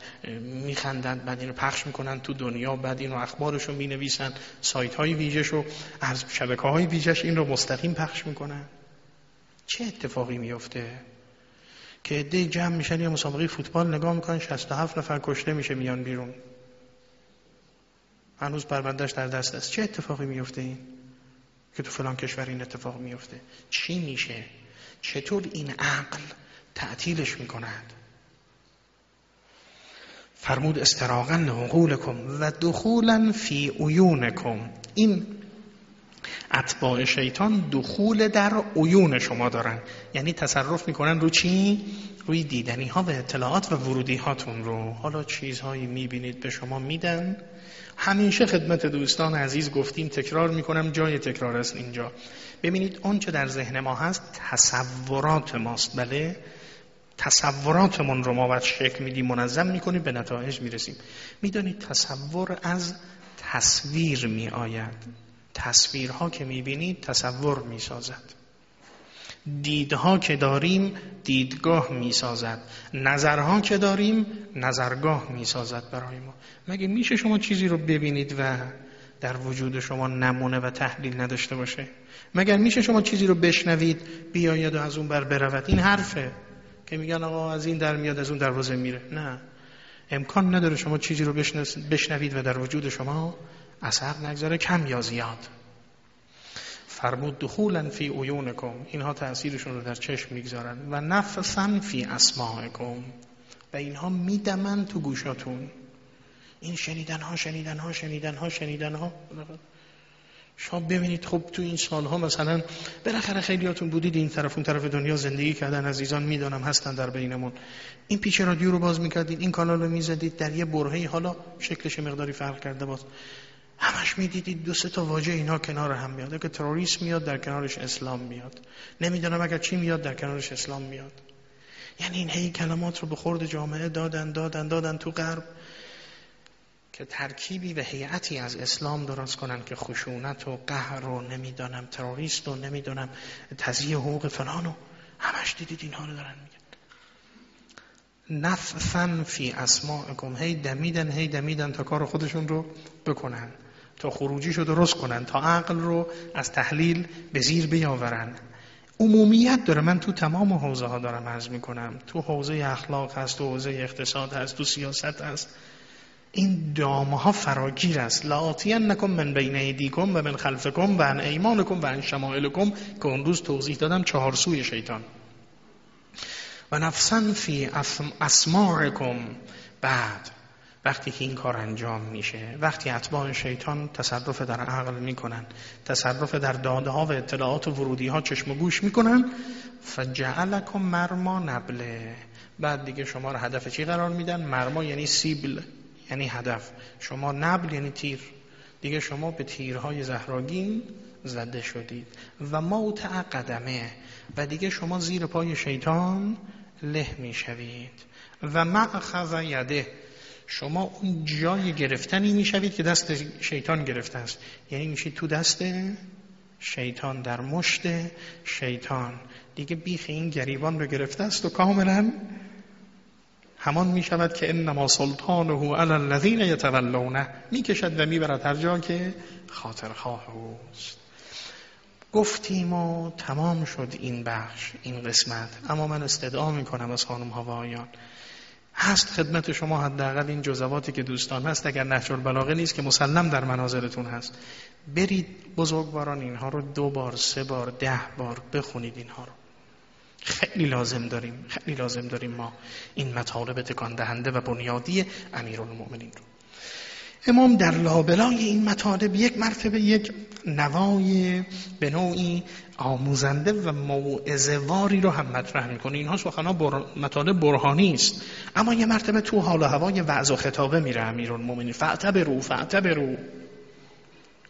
میخندن بعد اینو پخش می‌کنن تو دنیا بعد اینو اخبارشو می‌نویسن سایت های ویژهشو از شبکه های ویژش این رو مستقیم پخش می‌کنن. چه اتفاقی میفته که عده جمع میشن یه مسابقه فوتبال نگاه می‌کنن 67 نفر کشته میشه میان بیرون. هنوز پروندهش در دست است. چه اتفاقی میفته این؟ که تو فلان کشور این اتفاق میفته چی میشه؟ چطور این عقل تعطیلش می‌کند؟ فرمود استراغا لعقولکم و دخولا فی عیونکم. این اتباع شیطان دخول در عیون شما دارن. یعنی تصرف می‌کنن رو چی؟ روی دیدنی ها و اطلاعات و ورودی هاتون رو. حالا چیزهایی می‌بینید به شما میدن. همیشه خدمت دوستان عزیز گفتیم تکرار می‌کنم جای تکرار است اینجا. ببینید آنچه در ذهن ما هست تصورات ماست. بله؟ تصوراتمون رو ما باید شکل میدیم منظم می‌کنیم به نتایج می‌رسیم. می‌دانید تصور از تصویر میآید. تصویرها که می‌بینید تصور می‌سازد. دیدها که داریم دیدگاه می‌سازد. نظرها که داریم نظرگاه می‌سازد برای ما. مگه میشه شما چیزی رو ببینید و در وجود شما نمونه و تحلیل نداشته باشه؟ مگر میشه شما چیزی رو بشنوید بیاید و از اون بر برود؟ این حرفه که میگن آقا از این در میاد از اون دروازه میره. نه. امکان نداره شما چیزی رو بشنوید و در وجود شما اثر نگذاره کم یا زیاد. فرمود دخولا فی عیونکم اینها تأثیرشون رو در چشم می‌گذارن. و نفسا فی اسماعکم. و اینها میدمن تو گوشاتون. این شنیدن ها شنیدن ها شنیدن ها شنیدن ها شما ببینید خب تو این سالها مثلا بالاخره خیلیاتون بودید این طرف اون طرف دنیا زندگی کردن عزیزان می‌دانم هستن در بینمون. این پیچ رادیو رو باز می‌کردید این کانال رو می‌زدید در یه برهی حالا شکلش مقداری فرق کرده باز. همش می‌دیدید دو سه تا واژه اینا کنار هم میاد. اگه تروریسم میاد در کنارش اسلام میاد. نمی‌دونم اگر چی میاد در کنارش اسلام میاد. یعنی این هی کلمات رو به خورد جامعه دادن دادن دادن تو غرب که ترکیبی و هیئتی از اسلام درست کنن که خشونت و قهر رو نمی‌دانم تروریست و نمی‌دونم تزیه حقوق فلان و همش دیدید اینها رو دارن میگن. نفثن فی اسماعکم. هی دمیدن هی دمیدن تا کار خودشون رو بکنن. تا خروجیش رو درست کنن تا عقل رو از تحلیل به زیر بیاورن. عمومیت داره. من تو تمام حوزه ها دارم عرض می‌کنم. تو حوزه اخلاق هست تو حوزه اقتصاد هست تو سیاست هست. این دامه ها فراگیر است. لعاطین نکن من بین ایدیکم و من خلفکم و عن ایمانکم و عن شمائلکم. که اون روز توضیح دادم چهار سوی شیطان. و نفسن فی اسماعکم. بعد وقتی که این کار انجام میشه وقتی اتباع شیطان تصرف در عقل می‌کنن تصرف در داده ها و اطلاعات و ورودی ها چشم و گوش می‌کنن فجعلکم مرما نبله بعد دیگه شما رو هدف چی قرار میدن؟ مرما یعنی سیبل یعنی هدف. شما نبل یعنی تیر. دیگه شما به تیرهای زهراگین زده شدید. و موت قدمه و دیگه شما زیر پای شیطان له می‌شوید. و مأخذ یده. شما اون جای گرفتنی می‌شوید که دست شیطان گرفته است. یعنی میشید تو دست شیطان در مشت شیطان. دیگه بیخ این گریبان رو گرفته است و کاملا همان می شود که انما سلطانه علی الذین یتولونه. می کشد و می برد هر جا که خاطر خواه اوست. گفتیم و تمام شد این بخش این قسمت. اما من استدعا می کنم از خانم هوایان. هست خدمت شما حداقل این جزواتی که دوستان هست اگر نهج البلاغه نیست که مسلم در مناظرتون هست. برید بزرگواران اینها رو دو بار سه بار ده بار بخونید اینها رو. خیلی لازم داریم خیلی لازم داریم ما این مطالب تکان دهنده و بنیادی امیرالمؤمنین رو. امام در لابلای این مطالب یک مرتبه یک نوای به نوعی آموزنده و موعظه‌واری رو هم مطرح می‌کنه. اینها سخنا بر... مطالب برهانی است. اما یه مرتبه تو حال و هوای وعظ و خطابه میره امیرالمومنین. فعتبرو فعتبرو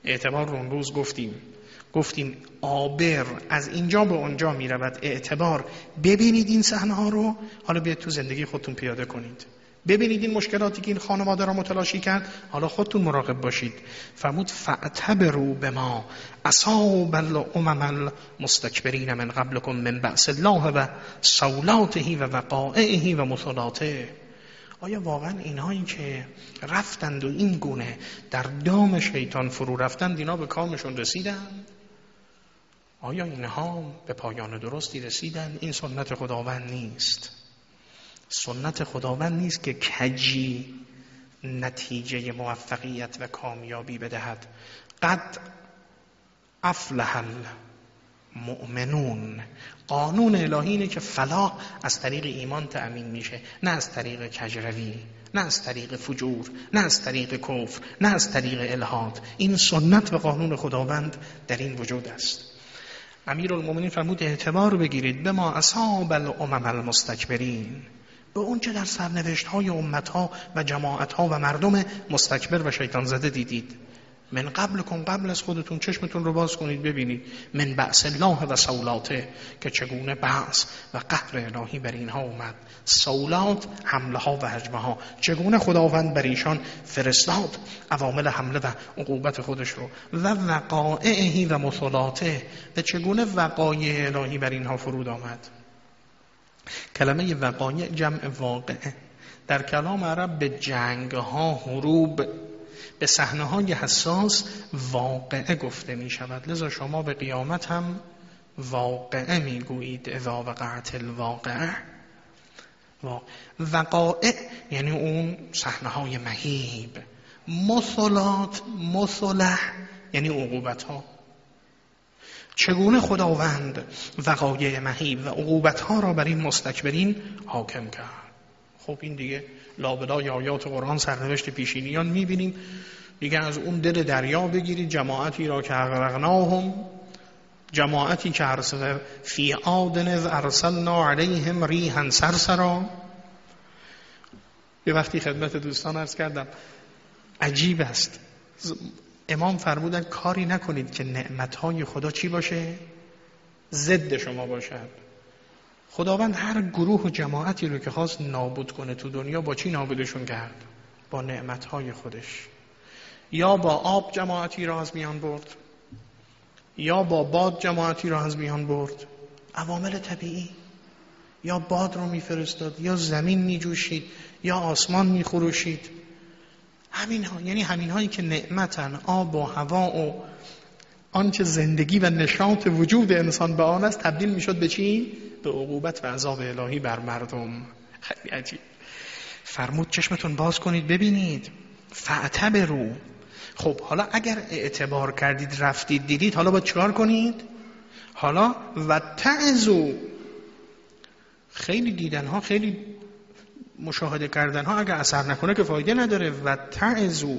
اعتبار رو روز گفتیم. گفتیم آبر از اینجا به اونجا می رود اعتبار. ببینید این صحنه ها رو. حالا بیاید تو زندگی خودتون پیاده کنید. ببینید این مشکلاتی که این خانواده را متلاشی کرد حالا خودتون مراقب باشید. فرمود فاعتبروا به ما اصاب الامم المستکبرین من قبلكم من بعث الله و صولاته و وقائعه و مثلاته آیا واقعا اینهایی که رفتند و این گونه در دام شیطان فرو رفتند اینا به کامشون رسیدند آیا اینها به پایان درستی رسیدن؟ این سنت خداوند نیست. سنت خداوند نیست که کجی نتیجه موفقیت و کامیابی بدهد. قد افلح المؤمنون. قانون الهی اینه که فلاح از طریق ایمان تأمین میشه نه از طریق کجروی نه از طریق فجور نه از طریق کفر نه از طریق الهاد این سنت و قانون خداوند در این وجود است. امیر المومنین فرمود اعتبار بگیرید به ما اصاب الامم المستکبرین. به اون چه در سرنوشت های امت ها و جماعت ها و مردم مستکبر و شیطان زده دیدید. من قبل کن قبل از خودتون چشمتون رو باز کنید ببینید. من بعث الله و سولاته که چگونه بعث و قهر الهی بر اینها اومد. سولات حمله ها و حجمه ها چگونه خداوند بر ایشان فرستاد عوامل حمله و عقوبت خودش رو. و وقائعهی و مثلاته و چگونه وقایع الهی بر اینها فرود آمد؟ کلمه وقایع جمع واقعه در کلام عرب به جنگ ها حروب به صحنه های حساس واقعه گفته می شود لذا شما به قیامت هم واقعه می گویید اذا وقعت الواقعه. وقائع یعنی اون صحنه های مهیب. مثلات مثله یعنی عقوبت ها چگونه خداوند وقایع مهیب و عقوبت ها را بر این مستکبرین حاکم کرد؟ خب این دیگه لابلای آیات قرآن سرنوشت پیشینیان می‌بینیم. دیگه از اون دل دریا بگیرید جماعتی را که اغرقناهم جماعتی که ارسل فی آدن از ارسلنا علیهم ریحا سرسرا. یه وقتی خدمت دوستان ارز کردم عجیب است. امام فرمودن کاری نکنید که نعمتهای خدا چی باشه؟ ضد شما باشد. خداوند هر گروه و جماعتی رو که خواست نابود کنه تو دنیا با چی نابودشون کرد؟ با نعمتهای خودش. یا با آب جماعتی را از میان برد یا با باد جماعتی را از میان برد. عوامل طبیعی. یا باد رو میفرستاد یا زمین میجوشید یا آسمان میخروشید. همین ها یعنی همین هایی که نعمتن آب و هوا و آنچه زندگی و نشاط وجود انسان به آن است تبدیل می‌شد به چی؟ به عقوبت و عذاب الهی بر مردم. خیلی عجیب. فرمود چشمتون باز کنید ببینید. رو خب حالا اگر اعتبار کردید رفتید دیدید حالا باید چکار کنید؟ حالا و تعزو خیلی دیدن ها خیلی مشاهده کردن ها اگر اثر نکنه که فایده نداره و تعزو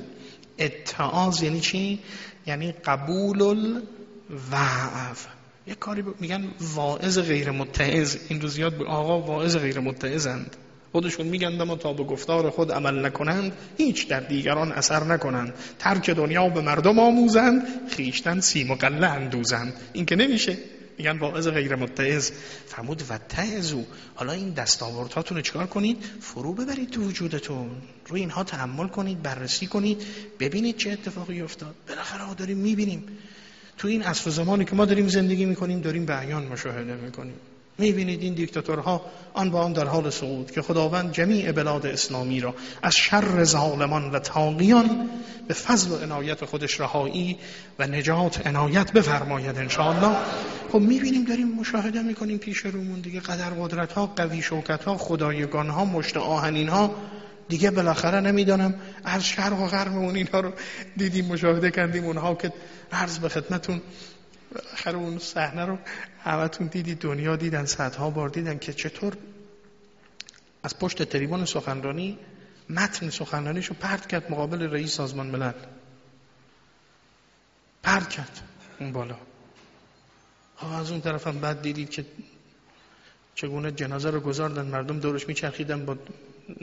اتعاز یعنی چی؟ یعنی قبول الوعظ. یه کاری میگن واعظ غیر متعز این روز یاد به آقا واعظ غیر متعزند خودشون میگن اما تا به گفتار خود عمل نکنند هیچ در دیگران اثر نکنند. ترک دنیا به مردم آموزند خیشتن سیم و قله اندوزند. این که نمیشه. میگن واعظ غیر متعز فرمود و تعزو حالا این دستاوردهاتون رو چکار کنید؟ فرو ببرید تو وجودتون. روی اینها تحمل کنید بررسی کنید ببینید چه اتفاقی افتاد. بالاخره داریم می‌بینیم. تو این عصر زمانی که ما داریم زندگی می‌کنیم داریم به عیان مشاهده می‌کنیم. می‌بینید این دیکتاتورها آن با آن در حال صعود که خداوند جمیع بلاد اسلامی را از شر ظالمان و تاقیان به فضل و عنایت خودش رهایی و نجات عنایت بفرماید انشاءالله. خب می‌بینیم داریم مشاهده می‌کنیم پیش رومون دیگه قدر قدرت ها قوی شوکت ها خدایگان ها مشت آهنین ها دیگه بالاخره نمی‌دانم از شرق و غرب اون اینها رو دیدیم مشاهده کردیم اونها که عرض به خدمتون آخر اون صحنه رو همتون دیدی دنیا دیدن صدها بار دیدن که چطور از پشت تریبون سخنرانی متن سخنرانیشو پرت کرد مقابل رئیس سازمان ملل. پرت کرد اون بالا. ها از اون طرف هم بعد دیدید که چگونه جنازه رو گذاردن مردم دورش میچرخیدن با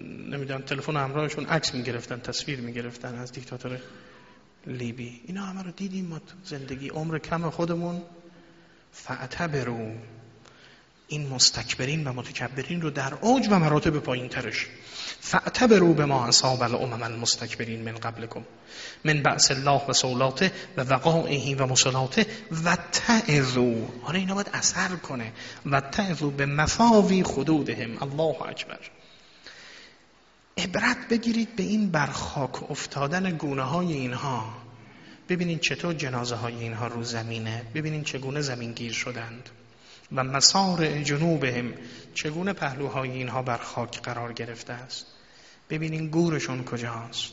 نمی‌دونم تلفن همراهشون عکس می‌گرفتن تصویر می‌گرفتن از دیکتاتور لیبی. اینا همه رو دیدیم ما زندگی. عمر کم خودمون. فعتبرو این مستکبرین و متکبرین رو در اوج و مراتب پایین ترش. فعتبرو به ما اصاب الامم المستکبرین من قبلکم. من بعث الله و سولاته و وقائه و مسلاته و تعذو آره اینا باید اثر کنه. و تعذو به مفاوی خدودهم. الله اکبر. عبرت بگیرید به این برخاک افتادن گونه های اینها. ببینید چطور جنازه های اینها رو زمینه. ببینید چگونه زمین گیر شدند. و مسار جنوبهم چگونه پهلوهای اینها بر خاک قرار گرفته است. ببینین گورشون کجاست.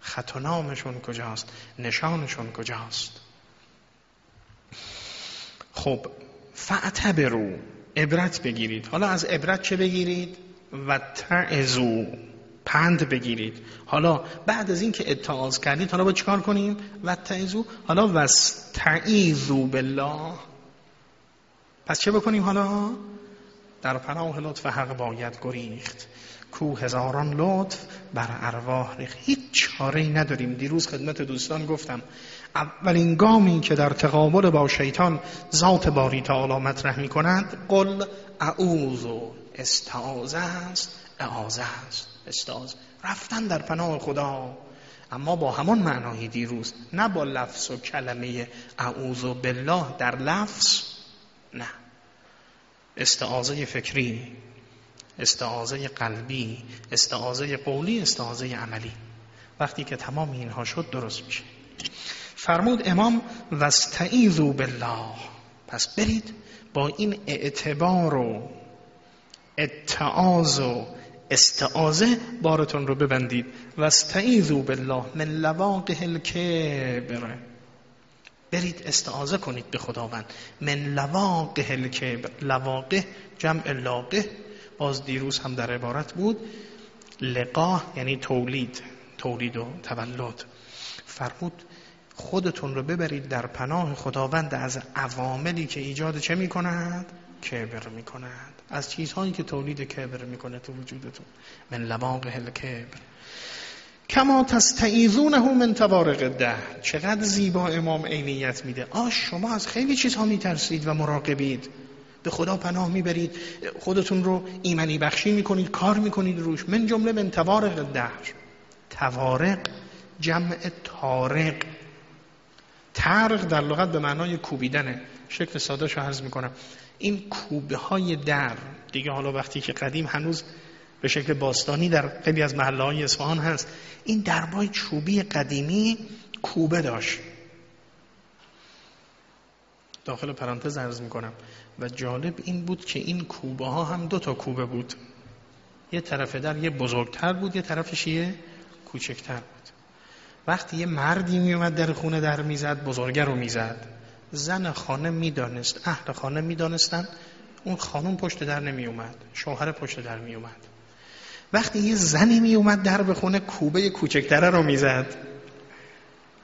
خط و نامشون کجاست. نشانشون کجاست. خب فعتبرو عبرت بگیرید. حالا از عبرت چه بگیرید؟ و تعزو پند بگیرید. حالا بعد از اینکه اتعاظ کردید حالا با چیکار کنیم؟ و تعزو حالا وستعیذو بالله. پس چه بکنیم حالا؟ در پناه لطف حق باید گریخت. کو هزاران لطف بر ارواح ریخت. هیچ چاره ای نداریم. دیروز خدمت دوستان گفتم اولین گامی که در تقابل با شیطان ذات باری تعالی مطرح می کند قل اعوذ استعاذه است اعاذه است. استعاذ رفتن در پناه خدا. اما با همان معنای دیروز نه با لفظ و کلمه اعوذ بالله در لفظ نه. استعاذه فکری استعاذه قلبی استعاذه قولی استعاذه عملی. وقتی که تمام اینها شد درست میشه. فرمود امام وستعیذو بالله. پس برید با این اعتبار و اتعاذ و استعاذه بارتون رو ببندید. وستعیذو بالله من لواقه الکبر برید استعاذه کنید به خداوند. من لواقه الکبر لواقه جمع لاقه باز دیروز هم در عبارت بود. لقاه یعنی تولید تولید و تولد. فرمود خودتون رو ببرید در پناه خداوند از عواملی که ایجاد چه می کند؟ کبر می کند از چیزهایی که تولید کبر می کنه تو وجودتون. من لواقه الکبر. کما تستعیذونه من تبارق ده چقدر زیبا امام عینیت میده. آ شما از خیلی چیزها میترسید و مراقبید. به خدا پناه می‌برید. خودتون رو ایمنی بخشی می‌کنید کار می‌کنید روش. من جمله من توارق دهر توارق جمع تارق ترق در لغت به معنای کوبیدنه. شکل ساده شو عرض می‌کنم. این کوبه های در. دیگه حالا وقتی که قدیم هنوز به شکل باستانی در خیلی از محله های اصفهان هست این دربای چوبی قدیمی کوبه داشت. داخل پرانتز عرض می‌کنم. و جالب این بود که این کوبه ها هم دو تا کوبه بود. یه طرف در یه بزرگتر بود یه طرفش یه کوچکتر بود. وقتی یه مردی میومد در خونه در می‌زد بزرگه رو می‌زد. زن خانه می‌دانست اهل خانه می‌دانستن اون خانم پشت در نمیومد شوهر پشت در میومد وقتی یه زنی میومد در به خونه کوبه کوچکتره رو می‌زد.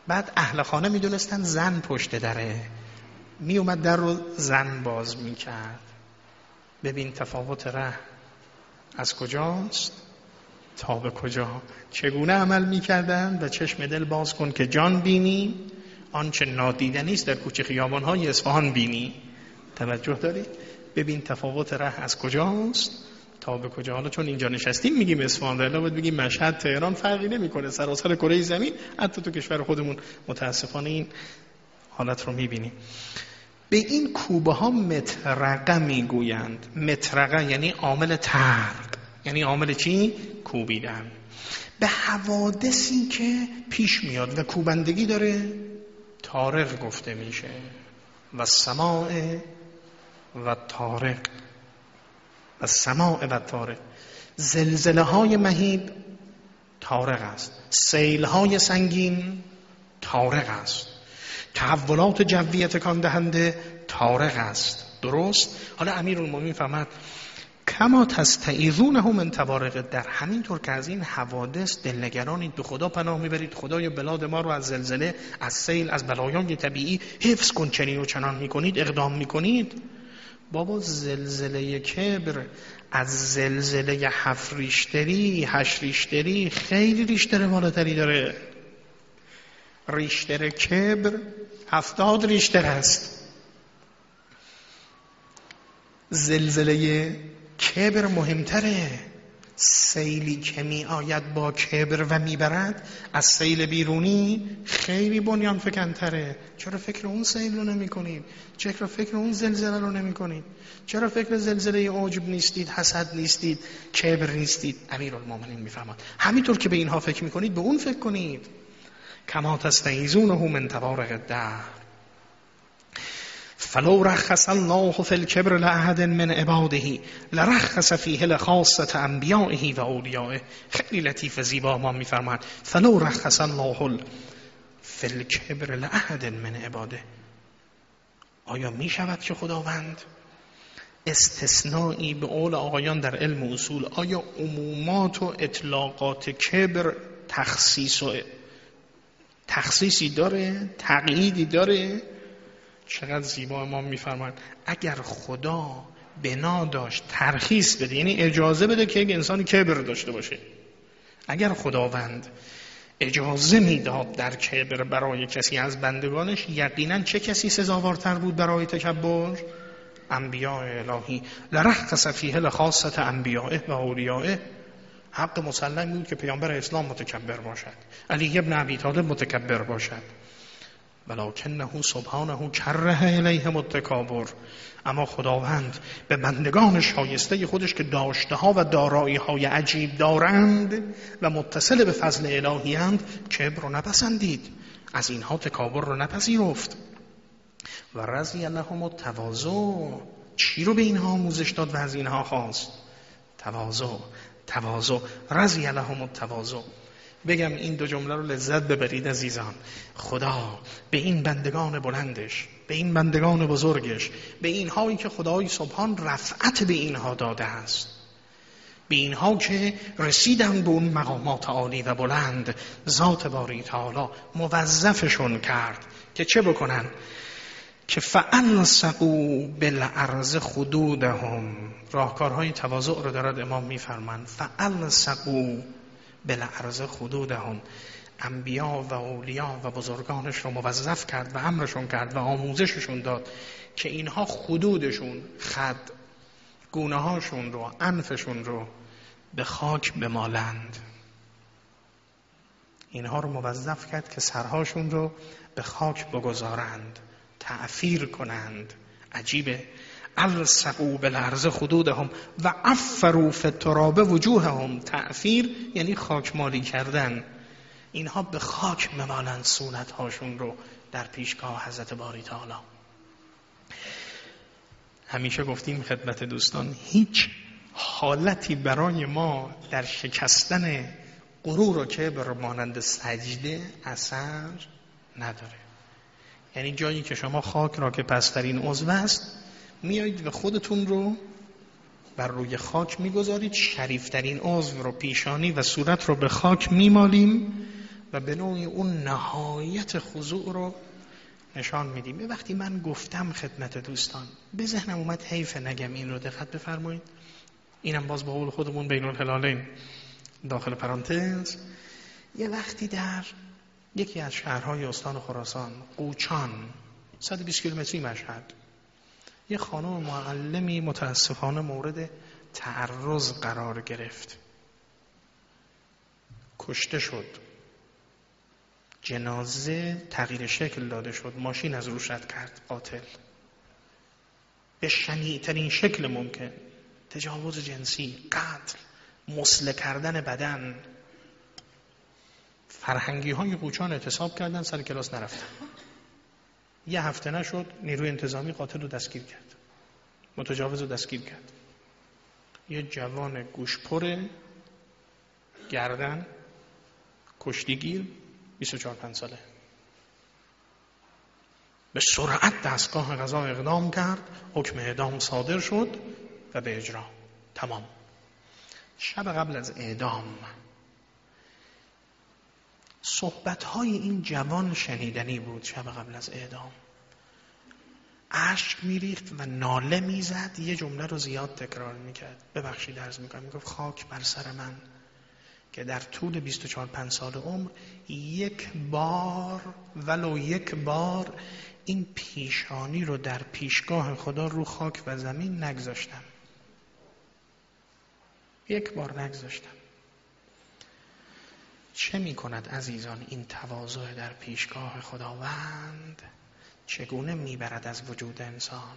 بعد اهل خانه می‌دونستن زن پشت دره. می اومد در رو زن باز می کرد ببین تفاوت ره. از کجاست؟ تا به کجا؟ چگونه عمل می کردن و چشم دل باز کن که جان بینی. آنچه نادیدنی است در کوچه خیابان های اصفهان بینی. توجه داری ببین تفاوت ره از کجاست تا به کجا. حالا چون اینجا نشستیم میگیم اصفهان ولی باید بگیم مشهد تهران فرقی نمی‌کنه سراسر کره زمین حتی تو کشور خودمون متاسفانه این حالت رو می‌بینیم. به این کوبه ها مترقه می‌گویند. مترقه یعنی عامل ترق یعنی عامل چی؟ کوبیدن. به حوادثی که پیش میاد و کوبندگی داره تارق گفته میشه و سماع و تارق و سماع و تارق زلزله های مهیب تارق است. سیل های سنگین تارق است. تحولات جوی تکان دهنده تارق است. درست؟ حالا امیر المومنین فهمد کما تستعیذونه من توارق در. همین طور که از این حوادث دلنگرانید به خدا پناه می‌برید. خدای بلاد ما رو از زلزله از سیل از بلایان طبیعی حفظ کن چنین و چنان می‌کنید اقدام می‌کنید. بابا زلزله کبر از زلزله هفت ریشتری هشت ریشتری خیلی ریشتر بالاتری داره. ریشتر کبر هفتاد ریشتر است زلزله کبر مهمتره. سیلی که می آید با کبر و می‌برد از سیل بیرونی خیلی بنیان فکنتره چرا فکر اون سیل رو نمی کنید؟ چرا فکر اون زلزله رو نمی کنید؟ چرا فکر زلزله عجب نیستید حسد نیستید کبر نیستید؟ امیر المومنین میفرماد همینطور که به اینها فکر می‌کنید به اون فکر کنید. کما تستعیذونه من طوارق الدهر. فلو رخص الله في الكبر لأحد من عباده لرخص فيه لخاصة انبیائه و اولیائه خیلی لطیف زیبا ما میفرماد فلو رخص الله في الكبر لأحد من عباده. آیا می شود که خداوند استثنایی به قول آقایان در علم و اصول آیا عمومات و اطلاقات کبر تخصیص و تخصیصی داره؟ تقییدی داره؟ چقدر زیبا امام میفرماید. اگر خدا بنا داشت ترخیص بده یعنی اجازه بده که یک انسانی کبر داشته باشه. اگر خداوند اجازه می‌داد در کبر برای کسی از بندگانش یقینا چه کسی سزاوارتر بود برای تکبر؟ انبیاء الهی. لرخص فیه لخاصت انبیاء و اولیاء حق مسلم بود که پیامبر اسلام متکبر باشد. علی ابن ابی طالب متکبر باشد. ولکنه سبحانه کره الیهم التکابر اما خداوند به بندگان شایسته خودش که داشته ها و دارایی های عجیب دارند و متصل به فضل الهیند کبر رو نپسندید. از اینها تکابر رو نپذیرفت. و رضی لهم التواضع چی رو به اینها آموزش داد و از اینها خواست؟ تواضع. تواضع. رضی لهم التواضع بگم این دو جمله رو لذت ببرید عزیزان. خدا به این بندگان بلندش به این بندگان بزرگش به اینهایی که خدای سبحان رفعت به اینها داده است. به اینها که رسیدن به اون مقامات عالی و بلند ذات باری تعالی موظفشون کرد که چه بکنن؟ که فعل سقو بالعرض خدودهم. راهکارهای تواضع رو دارد امام میفرمند فعل سقو بالعرض خدودهم انبیا و اولیا و بزرگانش رو موظف کرد و امرشون کرد و آموزششون داد که اینها خدودشون خد گونه هاشون رو انفشون رو به خاک بمالند. اینها رو موظف کرد که سرهاشون رو به خاک بگذارند تعفیر کنند. عجیبه. السقو بالعرض خدودهم و افرو فی التراب وجوههم. تعفیر یعنی خاکمالی کردن. اینها به خاک ممالن سونت هاشون رو در پیشگاه حضرت باری تعالی. همیشه گفتیم خدمت دوستان هیچ حالتی برای ما در شکستن غرور و کبر مانند سجده اثر نداره. یعنی جایی که شما خاک را که پسترین عضو است میایید و خودتون رو بر روی خاک می‌گذارید. شریفترین عضو رو پیشانی و صورت رو به خاک میمالیم و به نوعی اون نهایت خضوع رو نشان میدیم. یه وقتی من گفتم خدمت دوستان به ذهنم اومد حیف نگم این رو. دقت بفرمایید. اینم باز با قول خودمون بین الهلالین. داخل پرانتز. یه وقتی در یکی از شهرهای استان خراسان قوچان 120 کیلومتری مشهد یه خانم معلمی متاسفانه مورد تعرض قرار گرفت. کشته شد. جنازه تغییر شکل داده شد. ماشین از روش رد کرد. قاتل. به شنیعترین شکل ممکن. تجاوز جنسی قتل مسله کردن بدن. فرهنگی های قوچان اعتصاب کردن سر کلاس نرفتن. یه هفته نشد نیروی انتظامی قاتل رو دستگیر کرد. متجاوز رو دستگیر کرد. یه جوان گوشپر گردن کشتیگیر 24 5 ساله. به سرعت دستگاه قضا اقدام کرد حکم اعدام صادر شد و به اجرا تمام. شب قبل از اعدام صحبت های این جوان شنیدنی بود شب قبل از اعدام. اشک میریخت و ناله می‌زد. یه جمله رو زیاد تکرار می‌کرد. ببخشید عرض می‌کنم. می‌گفت خاک بر سر من که در طول 24 5 سال عمر یک بار ولو یک بار این پیشانی رو در پیشگاه خدا رو خاک و زمین نگذاشتم. یک بار نگذاشتم. چه می کند عزیزان این تواضع در پیشگاه خداوند؟ چگونه می‌برد از وجود انسان؟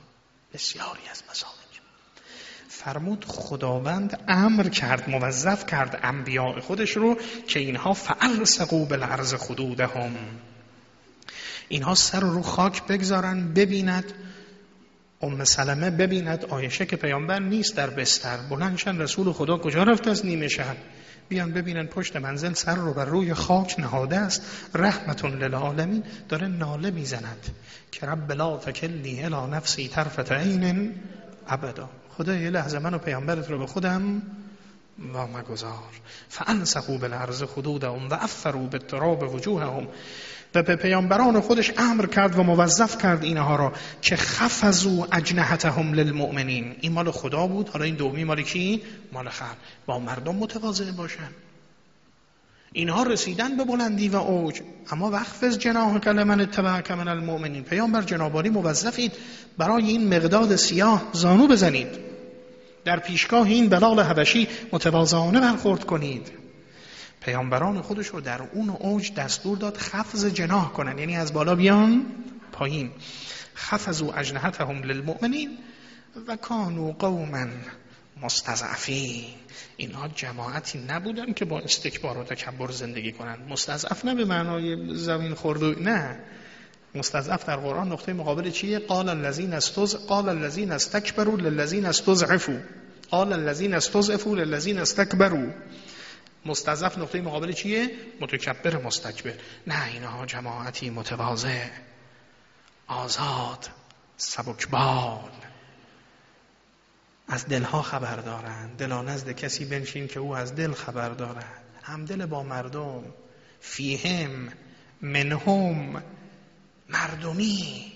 بسیاری از مسائل. فرمود خداوند امر کرد موظف کرد انبیاء خودش رو که اینها فعلسقو بالعرض خدودهم. اینها سر رو خاک بگذارن ببیند. ام سلمه ببیند آیشه که پیامبر نیست در بستر. بلندشن رسول خدا کجا رفت از نیمه شب؟ بیان ببینن پشت منزل سر رو بر روی خاک نهاده است. رحمتون للعالمین داره ناله می‌زند. که رب لا تکلی الی نفسی طرفت عین ابدا. خدا یه لحظه من و پیامبرت رو به خودم و مگذار فانسخوا بالارض خدودهم و افروا بالتراب وجوههم. و به پیامبران خودش امر کرد و موظف کرد اینها را که خفزو اجنحتهم للمؤمنین. این مال خدا بود. حالا این دومی مال کی؟ مال خلق با مردم متواضع باشن. اینها رسیدن به بلندی و اوج. اما وقفز جناح کلمن اتبعک من المؤمنین. پیامبر جناباری موظفید برای این مقداد سیاه زانو بزنید. در پیشگاه این بلال حبشی متواضعانه برخورد کنید. پیامبران خودش رو در اون اوج دستور داد خفز جناح کنن. یعنی از بالا بیان پایین. خفزو اجنحتهم للمؤمنین و کانو قوما مستضعفین. اینها جماعتی نبودن که با استکبار و تکبر زندگی کنن. مستضعف نه به معنای زمین خورد نه. مستضعف در قرآن نقطه مقابل چیه؟ قال الذين استز قال الذين استكبروا للذين استضعفوا. قال الذين استضعفوا للذين استكبروا مستضعف نقطه مقابل چیه؟ متکبر مستکبر. نه اینها جماعتی متواضع. آزاد سبکبال از دلها خبر دارند دلا نزد کسی بنشین که او از دل خبر دارد همدل با مردم. فیهم منهم مردمی.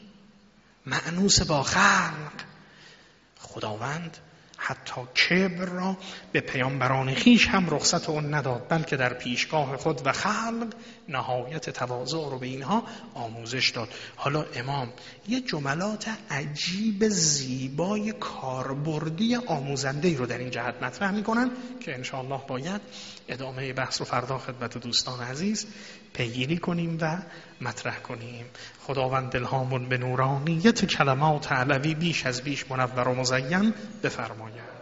معنوس با خلق. خداوند حتی کبر را به پیامبران خیش هم رخصت اون نداد بلکه در پیشگاه خود و خلق نهایت تواضع رو به اینها آموزش داد. حالا امام یه جملات عجیب زیبای کاربردی آموزنده رو در این جهت مطرح می‌کنن که انشاءالله باید ادامه بحث رو فردا خدمت دوستان عزیز پیگیری کنیم و مطرح کنیم. خداوند دلهامون به نورانیت کلمات علوی بیش از بیش منور و مزین بفرماید.